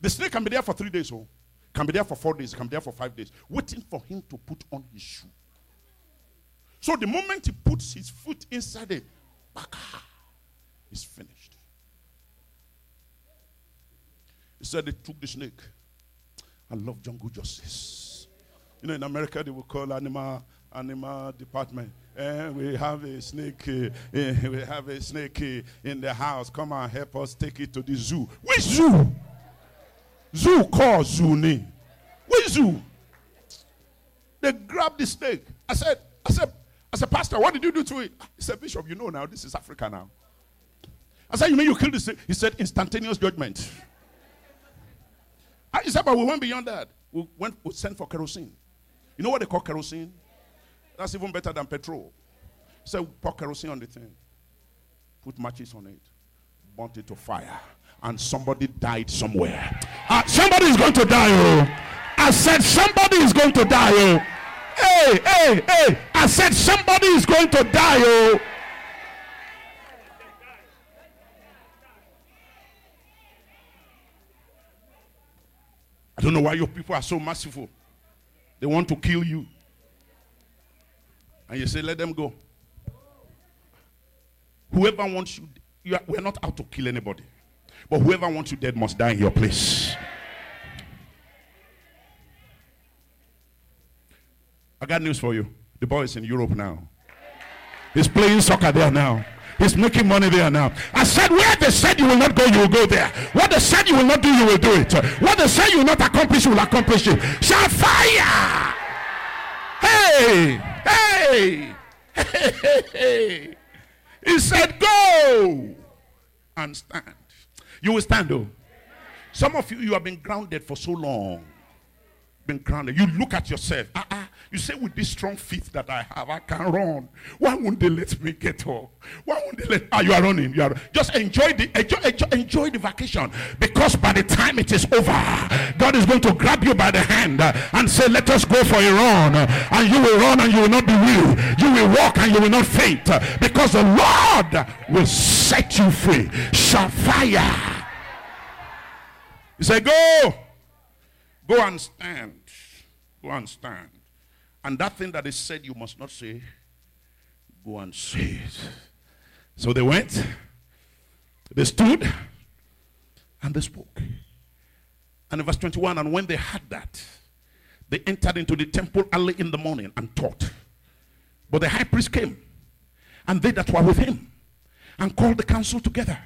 The snake can be there for three days, oh, can be there for four days, can be there for five days, waiting for him to put on his shoe. So the moment he puts his foot inside it, it's finished. He said they took the snake. I love jungle justice. You know, in America, they will call animal animal department. And we have a snake. Uh, we have a snake in the house. Come and help us take it to the zoo. Which zoo? Zoo called zoo name. Which zoo? They grabbed the snake. I said, I said, I said, Pastor, what did you do to it? He said, Bishop, you know now, this is Africa now. I said, You mean you killed this? He said, Instantaneous judgment. I, said, But we went beyond that. We went, we sent for kerosene. You know what they call kerosene? That's even better than petrol. So Pour kerosene on the thing, put matches on it, burnt it to fire, and somebody died somewhere. Uh, somebody is going to die, oh. I said, Somebody is going to die, oh. Hey, hey, hey. I said, Somebody is going to die, oh. I don't know why your people are so merciful. They want to kill you. And you say, let them go. Whoever wants you, you are, we're not out to kill anybody. But whoever wants you dead must die in your place. I got news for you. The boy is in Europe now. He's playing soccer there now. He's making money there now. I said, where they said you will not go, you will go there. What they said you will not do, you will do it. What they said you will not accomplish, you will accomplish it. Shall fire! Hey! Hey! Hey! hey. He said, go and stand. You will stand though. Some of you, you have been grounded for so long. Been grounded. You look at yourself. Uh-uh. You say, with this strong feet that I have, I can run. Why won't they let me get up? Why won't they let? Ah, you are running. You are just enjoy the enjoy, enjoy, enjoy the vacation because by the time it is over, God is going to grab you by the hand uh, and say, "Let us go for a run." And you will run and you will not be weary. You will walk and you will not faint because the Lord will set you free. Shall. He said, "Go, go and stand. Go and stand." And that thing that is said you must not say, go and say it. So they went, they stood, and they spoke. And in verse 21, and when they had that, they entered into the temple early in the morning and taught. But the high priest came, and they that were with him, and called the council together.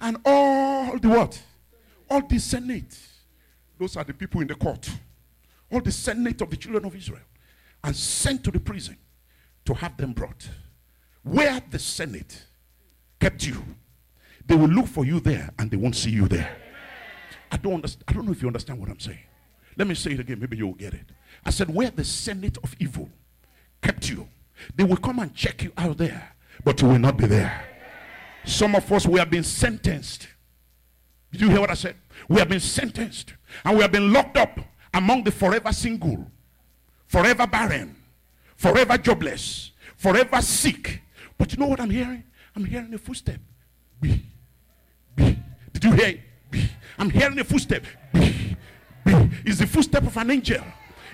And all the what? All the senate. Those are the people in the court. All the senate of the children of Israel and sent to the prison to have them brought. Where the Senate kept you, they will look for you there and they won't see you there. I don't understand. I don't know if you understand what I'm saying. Let me say it again. Maybe you'll get it. I said, where the Senate of evil kept you, they will come and check you out there, but you will not be there. Some of us, we have been sentenced. Did you hear what I said? We have been sentenced and we have been locked up among the forever single forever barren, forever jobless, forever sick. But you know what I'm hearing? I'm hearing a footstep. Did you hear it? I'm hearing a footstep. It's the footstep of an angel.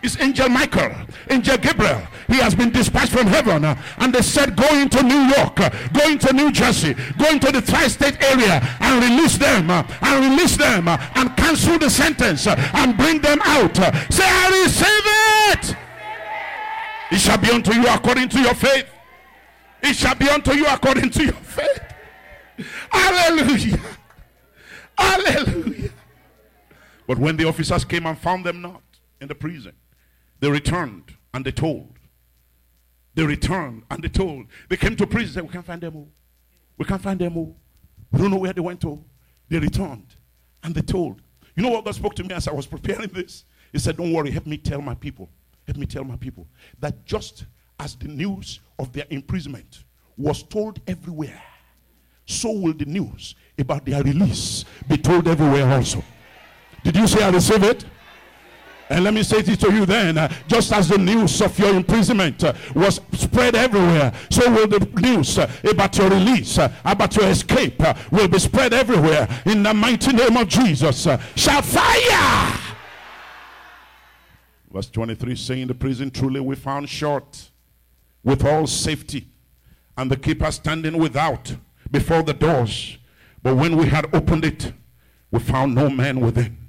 It's Angel Michael, Angel Gabriel. He has been dispatched from heaven. Uh, and they said, Go into New York, uh, go into New Jersey, go into the tri state area and release them, uh, and release them, and cancel the sentence, and bring them out. Say, I receive it. It shall be unto you according to your faith. It shall be unto you according to your faith. Hallelujah. Hallelujah. But when the officers came and found them not in the prison, they returned and they told. They returned and they told. They came to prison said, We can't find them all. We can't find them all. We don't know where they went to. They returned and they told. You know what God spoke to me as I was preparing this? He said, Don't worry, help me tell my people let me tell my people that just as the news of their imprisonment was told everywhere, so will the news about their release be told everywhere also. Did you say I receive it? And let me say this to you then, uh, just as the news of your imprisonment uh, was spread everywhere, so will the news uh, about your release, about your escape, will be spread everywhere. In the mighty name of Jesus, shall fire! Verse 23 saying, The prison truly we found short with all safety, and the keeper standing without before the doors. But when we had opened it, we found no man within.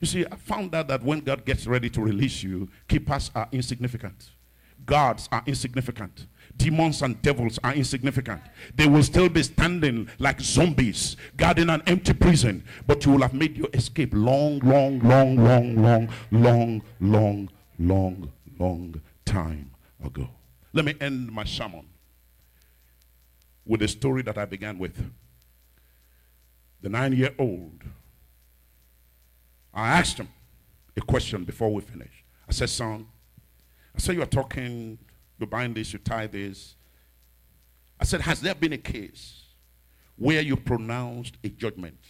You see, I found out that when God gets ready to release you, keepers are insignificant. gods are insignificant. Demons and devils are insignificant. They will still be standing like zombies guarding an empty prison, but you will have made your escape long, long, long, long, long, long, long, long, long time ago. Let me end my sermon with the story that I began with. The nine year old, I asked him a question before we finish. I said, Son, I said, You are talking, you bind this, you tie this. I said, Has there been a case where you pronounced a judgment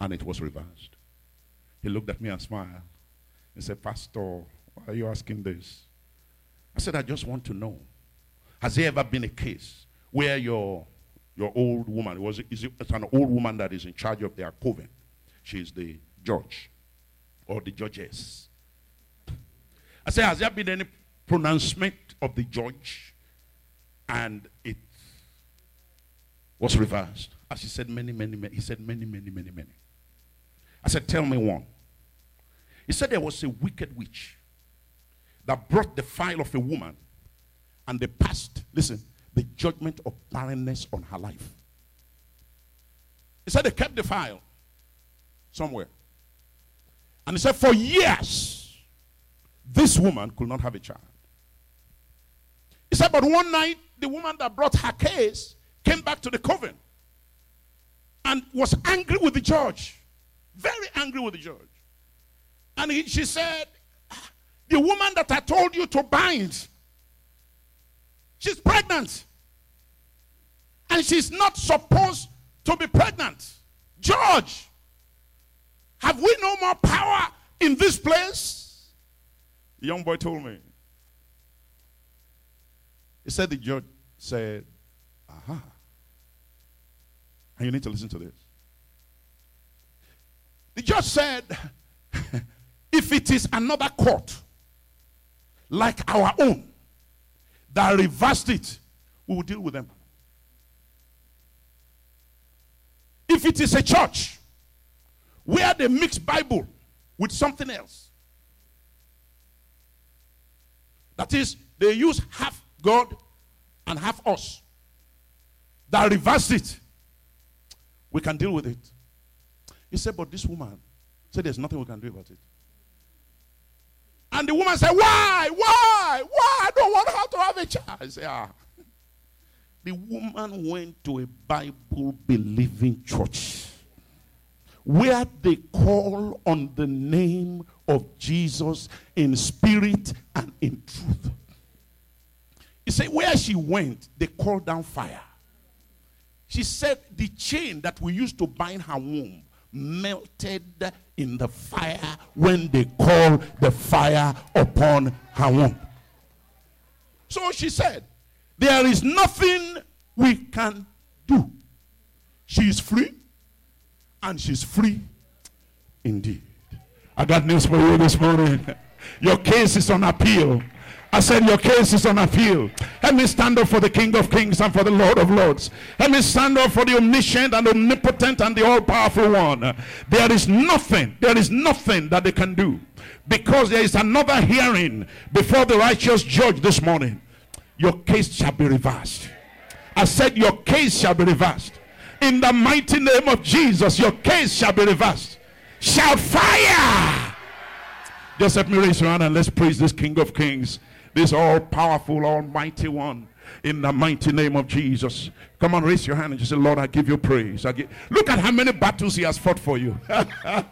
and it was reversed? He looked at me and smiled. He said, Pastor, why are you asking this? I said, I just want to know. Has there ever been a case where your, your old woman, was it, is it, it's an old woman that is in charge of their coven? She's the judge or the judges. I said, Has there been any pronouncement of the judge and it was reversed? As he said, Many, many, many. He said, Many, many, many, many. I said, Tell me one. He said there was a wicked witch that brought the file of a woman and they passed, listen, the judgment of barrenness on her life. He said they kept the file somewhere. And he said, for years, this woman could not have a child. He said, but one night, the woman that brought her case came back to the coven and was angry with the judge. Very angry with the judge. And he, she said, The woman that I told you to bind, she's pregnant. And she's not supposed to be pregnant. George, have we no more power in this place? The young boy told me. He said, The judge said, Aha. And you need to listen to this. The judge said, If it is another court like our own that reversed it, we will deal with them. If it is a church where they mix Bible with something else. That is, they use half God and half us. That reverse it. We can deal with it. He said, but this woman said there's nothing we can do about it. And the woman said, Why? Why? Why? I don't want her to have a child. I said, Ah. The woman went to a Bible believing church where they call on the name of Jesus in spirit and in truth. He said, where she went, they called down fire. She said the chain that we used to bind her womb melted in the fire when they called the fire upon her womb. So she said, There is nothing we can do. She is free and she's free indeed. I got news for you this morning. Your case is on appeal. I said, Your case is on appeal. Let me stand up for the King of Kings and for the Lord of Lords. Let me stand up for the omniscient and omnipotent and the all powerful one. There is nothing, there is nothing that they can do because there is another hearing before the righteous judge this morning. Your case shall be reversed. I said, Your case shall be reversed. In the mighty name of Jesus, your case shall be reversed. Shout fire! Just let me raise your hand and let's praise this King of Kings, this all powerful, almighty one. In the mighty name of Jesus. Come on, raise your hand and just say, Lord, I give you praise. I give... Look at how many battles he has fought for you. that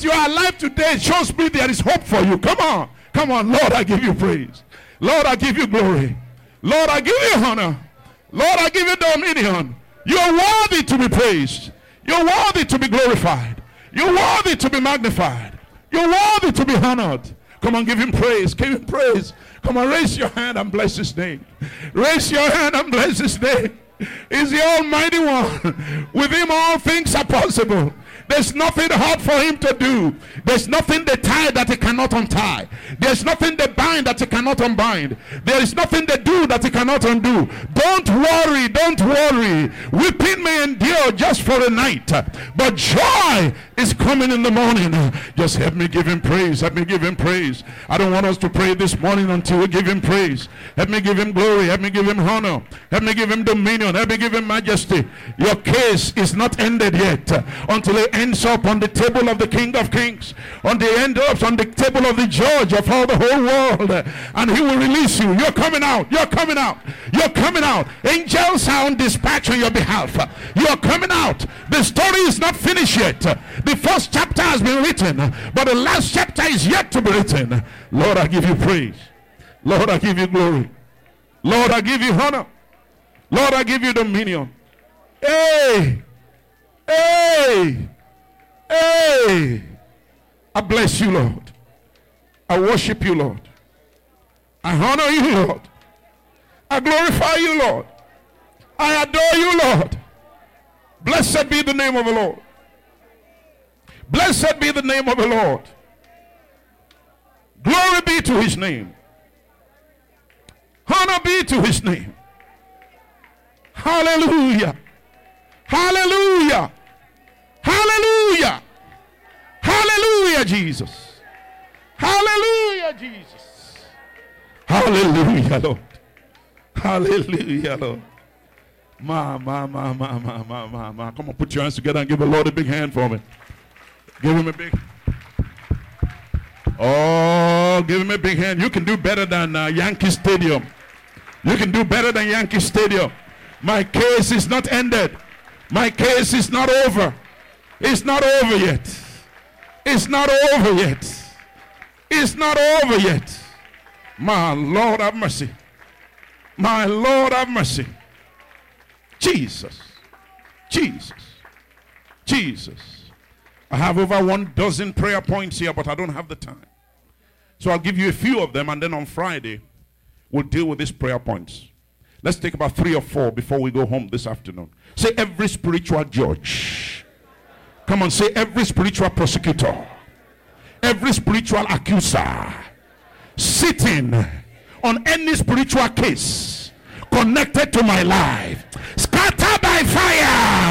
you are alive today shows me there is hope for you. Come on. Come on, Lord, I give you praise. Lord, I give you glory. Lord, I give you honor. Lord, I give you dominion. You're worthy to be praised. You're worthy to be glorified. You're worthy to be magnified. You're worthy to be honored. Come on, give him praise. Give him praise. Come on, raise your hand and bless his name. Raise your hand and bless his name. He's the Almighty One. With him, all things are possible. There's nothing hard for him to do. There's nothing they tie that he cannot untie. There's nothing they bind that he cannot unbind. There is nothing they do that he cannot undo. Don't worry, don't worry. Weeping may endure just for a night, but joy is coming in the morning. Just help me give him praise. Help me give him praise. I don't want us to pray this morning until we give him praise. Help me give him glory. Help me give him honor. Help me give him dominion. Help me give him majesty. Your case is not ended yet until it ends up on the table of the King of Kings. On the end up on the table of the judge of all the whole world. And he will release you. You're coming out. You're coming out. You're coming out. Angels are on dispatch on your behalf. You're coming out. The story is not finished yet. The first chapter has been written, but the last chapter is yet to be written. Lord, I give you praise. Lord, I give you glory. Lord, I give you honor. Lord, I give you dominion. Hey, hey, hey. I bless you, Lord. I worship you, Lord. I honor you, Lord. I glorify you, Lord. I adore you, Lord. Blessed be the name of the Lord. Blessed be the name of the Lord. Glory be to his name. Honor be to his name. Hallelujah. Hallelujah. Hallelujah. Hallelujah, Jesus. Hallelujah, Jesus. Hallelujah, Lord. Hallelujah, Lord. Ma, ma, ma, ma, ma, ma, ma, ma. Come on, put your hands together and give the Lord a big hand for me. Give him a big. Oh, give him a big hand. You can do better than uh, Yankee Stadium. You can do better than Yankee Stadium. My case is not ended. My case is not over. It's not over yet. It's not over yet. It's not over yet. My Lord have mercy. My Lord have mercy. Jesus. Jesus. Jesus. I have over one dozen prayer points here, but I don't have the time. So I'll give you a few of them, and then on Friday, we'll deal with these prayer points. Let's take about three or four before we go home this afternoon. Say every spiritual judge. Come on, say every spiritual prosecutor, every spiritual accuser sitting on any spiritual case connected to my life. Scatter by fire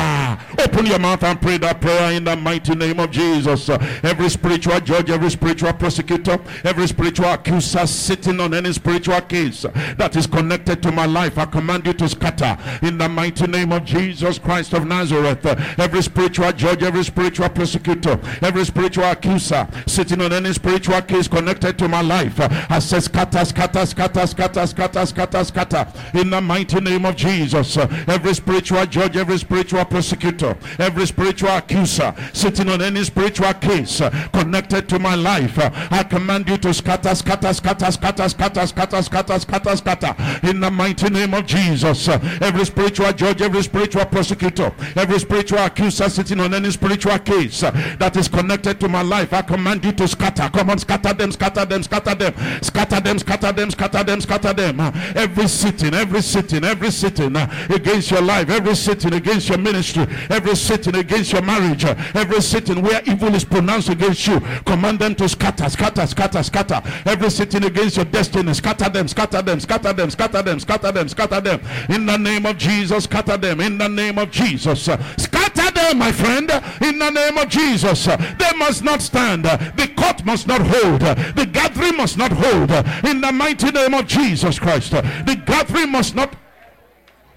Open your mouth and pray that prayer in the mighty name of Jesus. Every spiritual judge, every spiritual prosecutor, every spiritual accuser sitting on any spiritual case that is connected to my life, I command you to scatter in the mighty name of Jesus Christ of Nazareth. Every spiritual judge, every spiritual prosecutor, every spiritual accuser sitting on any spiritual case connected to my life, I say scatter, scatter, scatter, scatter, scatter, scatter, scatter in the mighty name of Jesus. Every spiritual judge, every spiritual prosecutor, every spiritual accuser sitting on any spiritual case uh, connected to my life, uh, I command you to scatter, scatter, scatter, scatter, scatter, scatter, scatter, scatter, scatter in the mighty name of Jesus. Uh, every spiritual judge, every spiritual prosecutor, every spiritual accuser sitting on any spiritual case that is connected to my life, I command you to scatter. Come on, scatter them, scatter them, scatter them, scatter them, scatter them, scatter them, scatter them. Every sitting, every sitting, every sitting against your life, every sitting against your ministry, every sitting against your marriage, every sitting where evil is pronounced against you, command them to scatter, scatter, scatter, scatter. Every sitting against your destiny, scatter them, scatter them, scatter them, scatter them, scatter them, scatter them. In the name of Jesus, scatter them. In the name of Jesus, scatter them, my friend. In the name of Jesus, they must not stand. The court must not hold. The gathering must not hold. In the mighty name of Jesus Christ, the gathering must not.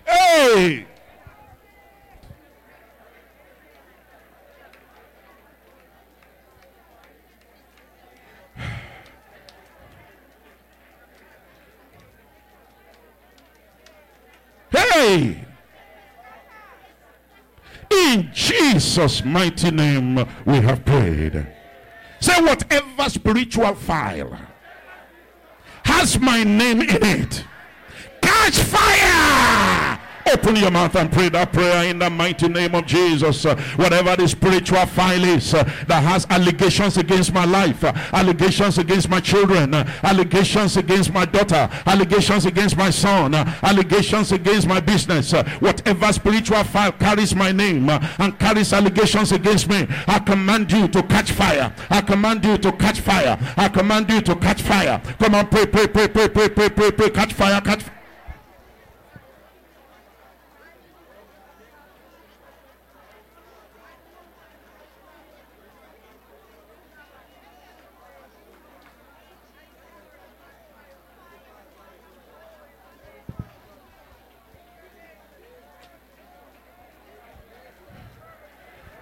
Hey! Hey! In Jesus' mighty name, we have prayed. Say, whatever spiritual file has my name in it, catch fire! Open your mouth and pray that prayer in the mighty name of Jesus. Whatever the spiritual file is uh, that has allegations against my life, uh, allegations against my children, uh, allegations against my daughter, allegations against my son, allegations against my business, whatever spiritual file carries my name and carries allegations against me, I command you to catch fire. I command you to catch fire. I command you to catch fire. Come on, pray, pray, pray, pray, pray, pray, pray, pray, catch fire, catch fire.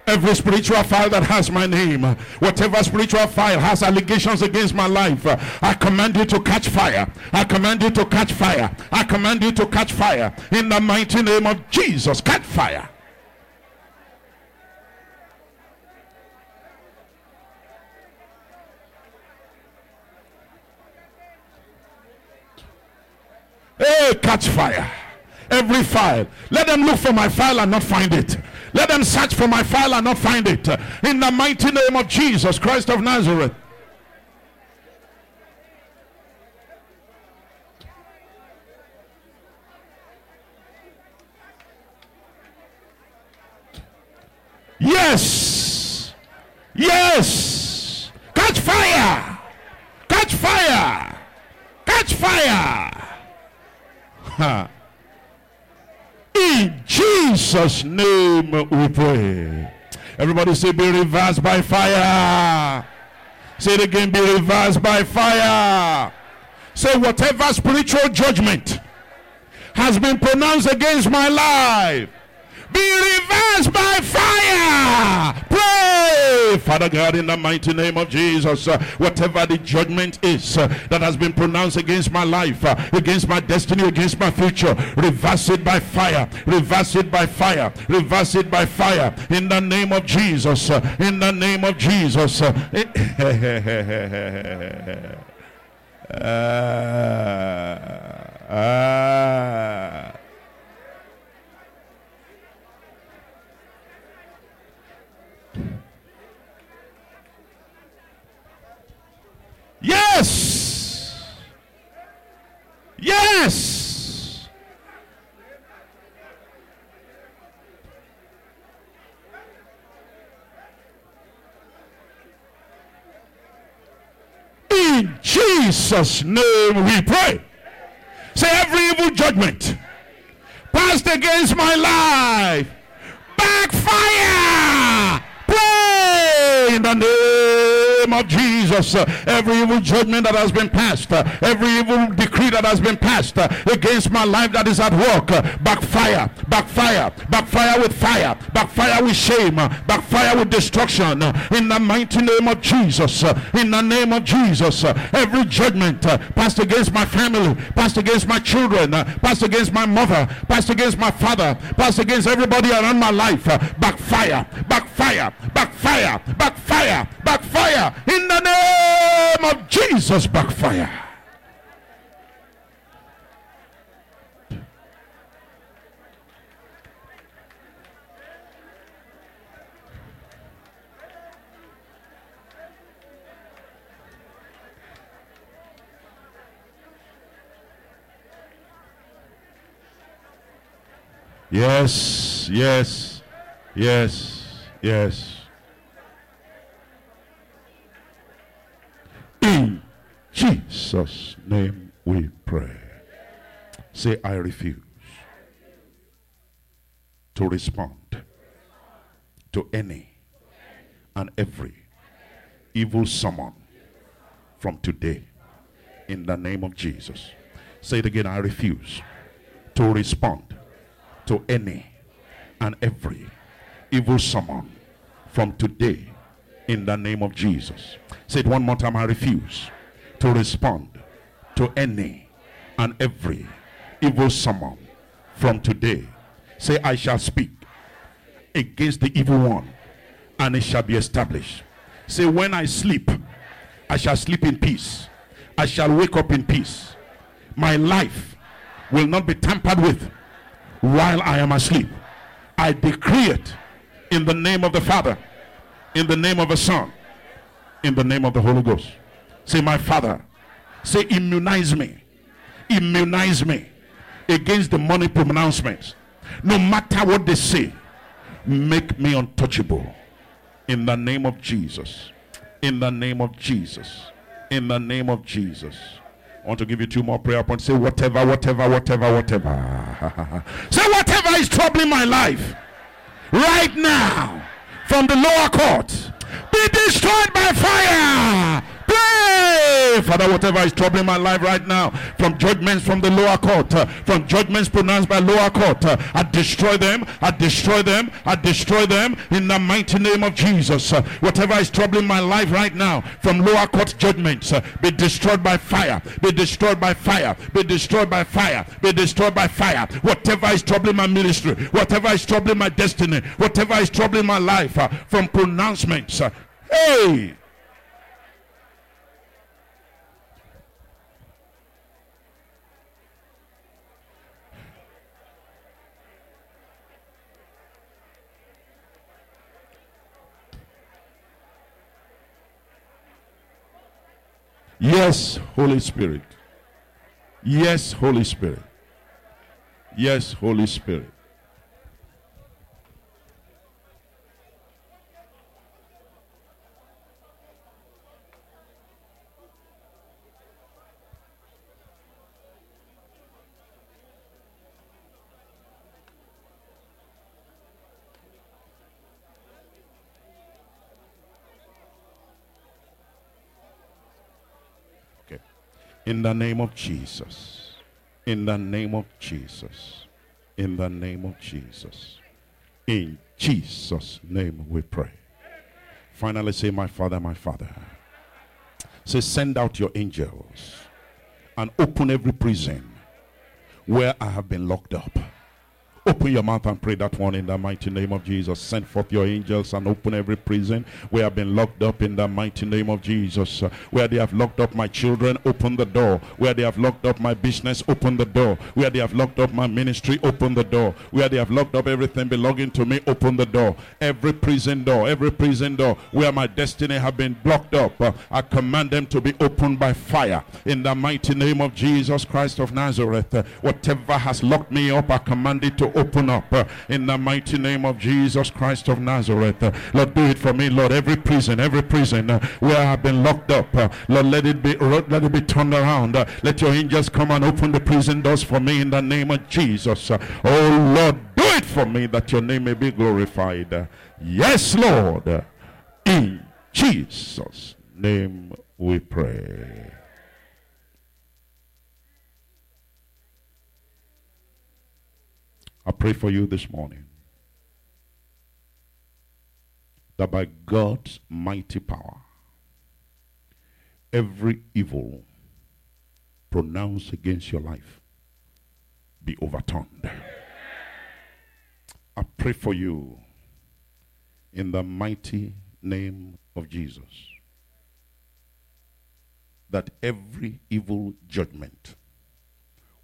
Every spiritual file that has my name, whatever spiritual file has allegations against my life, I command you to catch fire. I command you to catch fire. I command you to catch fire. In the mighty name of Jesus, catch fire. Hey, catch fire. Every file. Let them look for my file and not find it. Let them search for my file and not find it. In the mighty name of Jesus Christ of Nazareth. Yes. Yes. Catch fire. Catch fire. Catch fire. Ha. In Jesus' name say, be reversed by fire. Say it again, be reversed by fire. Say, whatever spiritual judgment has been pronounced against my life be reversed by fire. Pray, Father God, in the mighty name of Jesus, uh, whatever the judgment is uh, that has been pronounced against my life, uh, against my destiny, against my future, reverse it by fire, reverse it by fire, reverse it by fire, in the name of Jesus, uh, in the name of Jesus. uh, ah. Yes. Yes. In Jesus' name we pray. Say every evil judgment passed against my life backfire. Pray in the name of Jesus. Uh, every evil judgment that has been passed, uh, every evil decree that has been passed uh, against my life that is at work, uh, backfire, backfire, backfire with fire, backfire with shame, uh, backfire with destruction. Uh, in the mighty name of Jesus. in the name of Jesus. every judgment passed against my family, passed against my children, passed against my mother, passed against my father, passed against everybody around my life, backfire, backfire, backfire, backfire, backfire, In the name of Jesus, backfire. Yes, yes, yes, yes. In Jesus' name we pray. Say, I refuse to respond to any and every evil summon from today in the name of Jesus. Say it again, I refuse to respond to any and every evil summon from today in the name of Jesus. Say it one more time. I refuse to respond to any and every evil summon from today. Say, I shall speak against the evil one and it shall be established. Say, when I sleep, I shall sleep in peace. I shall wake up in peace. My life will not be tampered with while I am asleep. I decree it in the name of the Father, in the name of the Son, in the name of the Holy Ghost. Say, My Father, say, immunize me, immunize me against the money pronouncements. No matter what they say, make me untouchable in the name of Jesus. In the name of Jesus. In the name of Jesus. I want to give you two more prayer points. Say whatever, whatever, whatever, whatever. Say whatever is troubling my life right now from the lower court. Be destroyed by fire. Pray Father, whatever is troubling my life right now, from judgments from the lower court, uh, from judgments pronounced by lower court, uh, I destroy them, I destroy them, I destroy them in the mighty name of Jesus. Uh, whatever is troubling my life right now, from lower court judgments, uh, be destroyed by fire, be destroyed by fire, be destroyed by fire, be destroyed by fire. Whatever is troubling my ministry, whatever is troubling my destiny, whatever is troubling my life, uh, from pronouncements, uh, hey. Yes, Holy Spirit. Yes, Holy Spirit. Yes, Holy Spirit. In the name of Jesus. In the name of Jesus. In the name of Jesus. In Jesus' name we pray. Finally, say, My Father, my Father. Say, Send out your angels and open every prison where I have been locked up Open your mouth and pray that one in the mighty name of Jesus. Send forth your angels and open every prison where I've been locked up in the mighty name of Jesus. Where they have locked up my children, open the door. Where they have locked up my business, open the door. Where they have locked up my ministry, open the door. Where they have locked up everything belonging to me, open the door. Every prison door, every prison door where my destiny have been blocked up, I command them to be opened by fire in the mighty name of Jesus Christ of Nazareth. Whatever has locked me up, I command it to open up uh, in the mighty name of Jesus Christ of Nazareth. Uh, Lord, do it for me, Lord. Every prison, every prison uh, where I have been locked up, Lord, let it be let it be turned around. Let your angels come and open the prison doors for me in the name of Jesus. Oh Lord, do it for me that your name may be glorified. yes, Lord. In Jesus' name we pray. I pray for you this morning that by God's mighty power, every evil pronounced against your life be overturned. I pray for you in the mighty name of Jesus that every evil judgment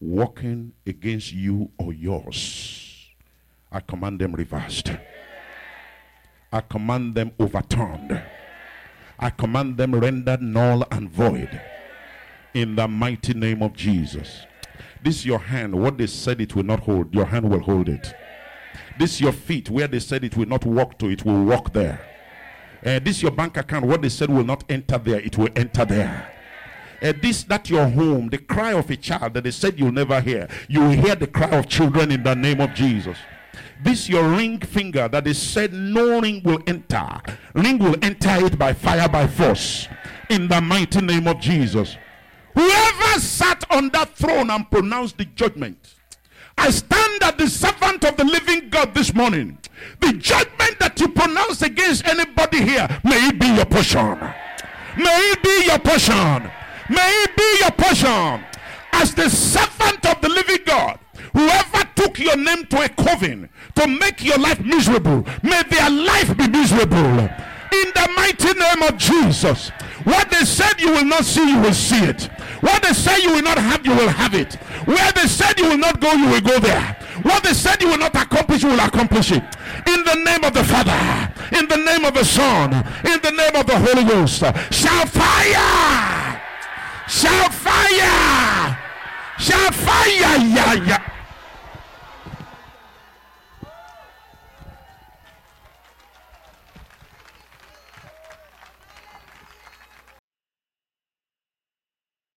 working against you or yours, I command them reversed. I command them overturned. I command them rendered null and void. In the mighty name of Jesus. This is your hand. What they said it will not hold, your hand will hold it. This is your feet. Where they said it will not walk to, it will walk there. Uh, this is your bank account. What they said will not enter there, it will enter there uh, this that your home, the cry of a child that they said you'll never hear, you will hear the cry of children in the name of Jesus. This your ring finger that they said no ring will enter. Ring will enter it by fire, by force. In the mighty name of Jesus. Whoever sat on that throne and pronounced the judgment, I stand at the servant of the living God this morning. The judgment that you pronounce against anybody here, may it be your portion. May it be your portion. May it be your portion as the servant of the living God. Whoever took your name to a coven to make your life miserable, may their life be miserable. In the mighty name of Jesus. What they said you will not see, you will see it. What they said you will not have, you will have it. Where they said you will not go, you will go there. What they said you will not accomplish, you will accomplish it. In the name of the Father, in the name of the Son, in the name of the Holy Ghost. shall fire! Shout fire! Shout fire! Yeah, yeah.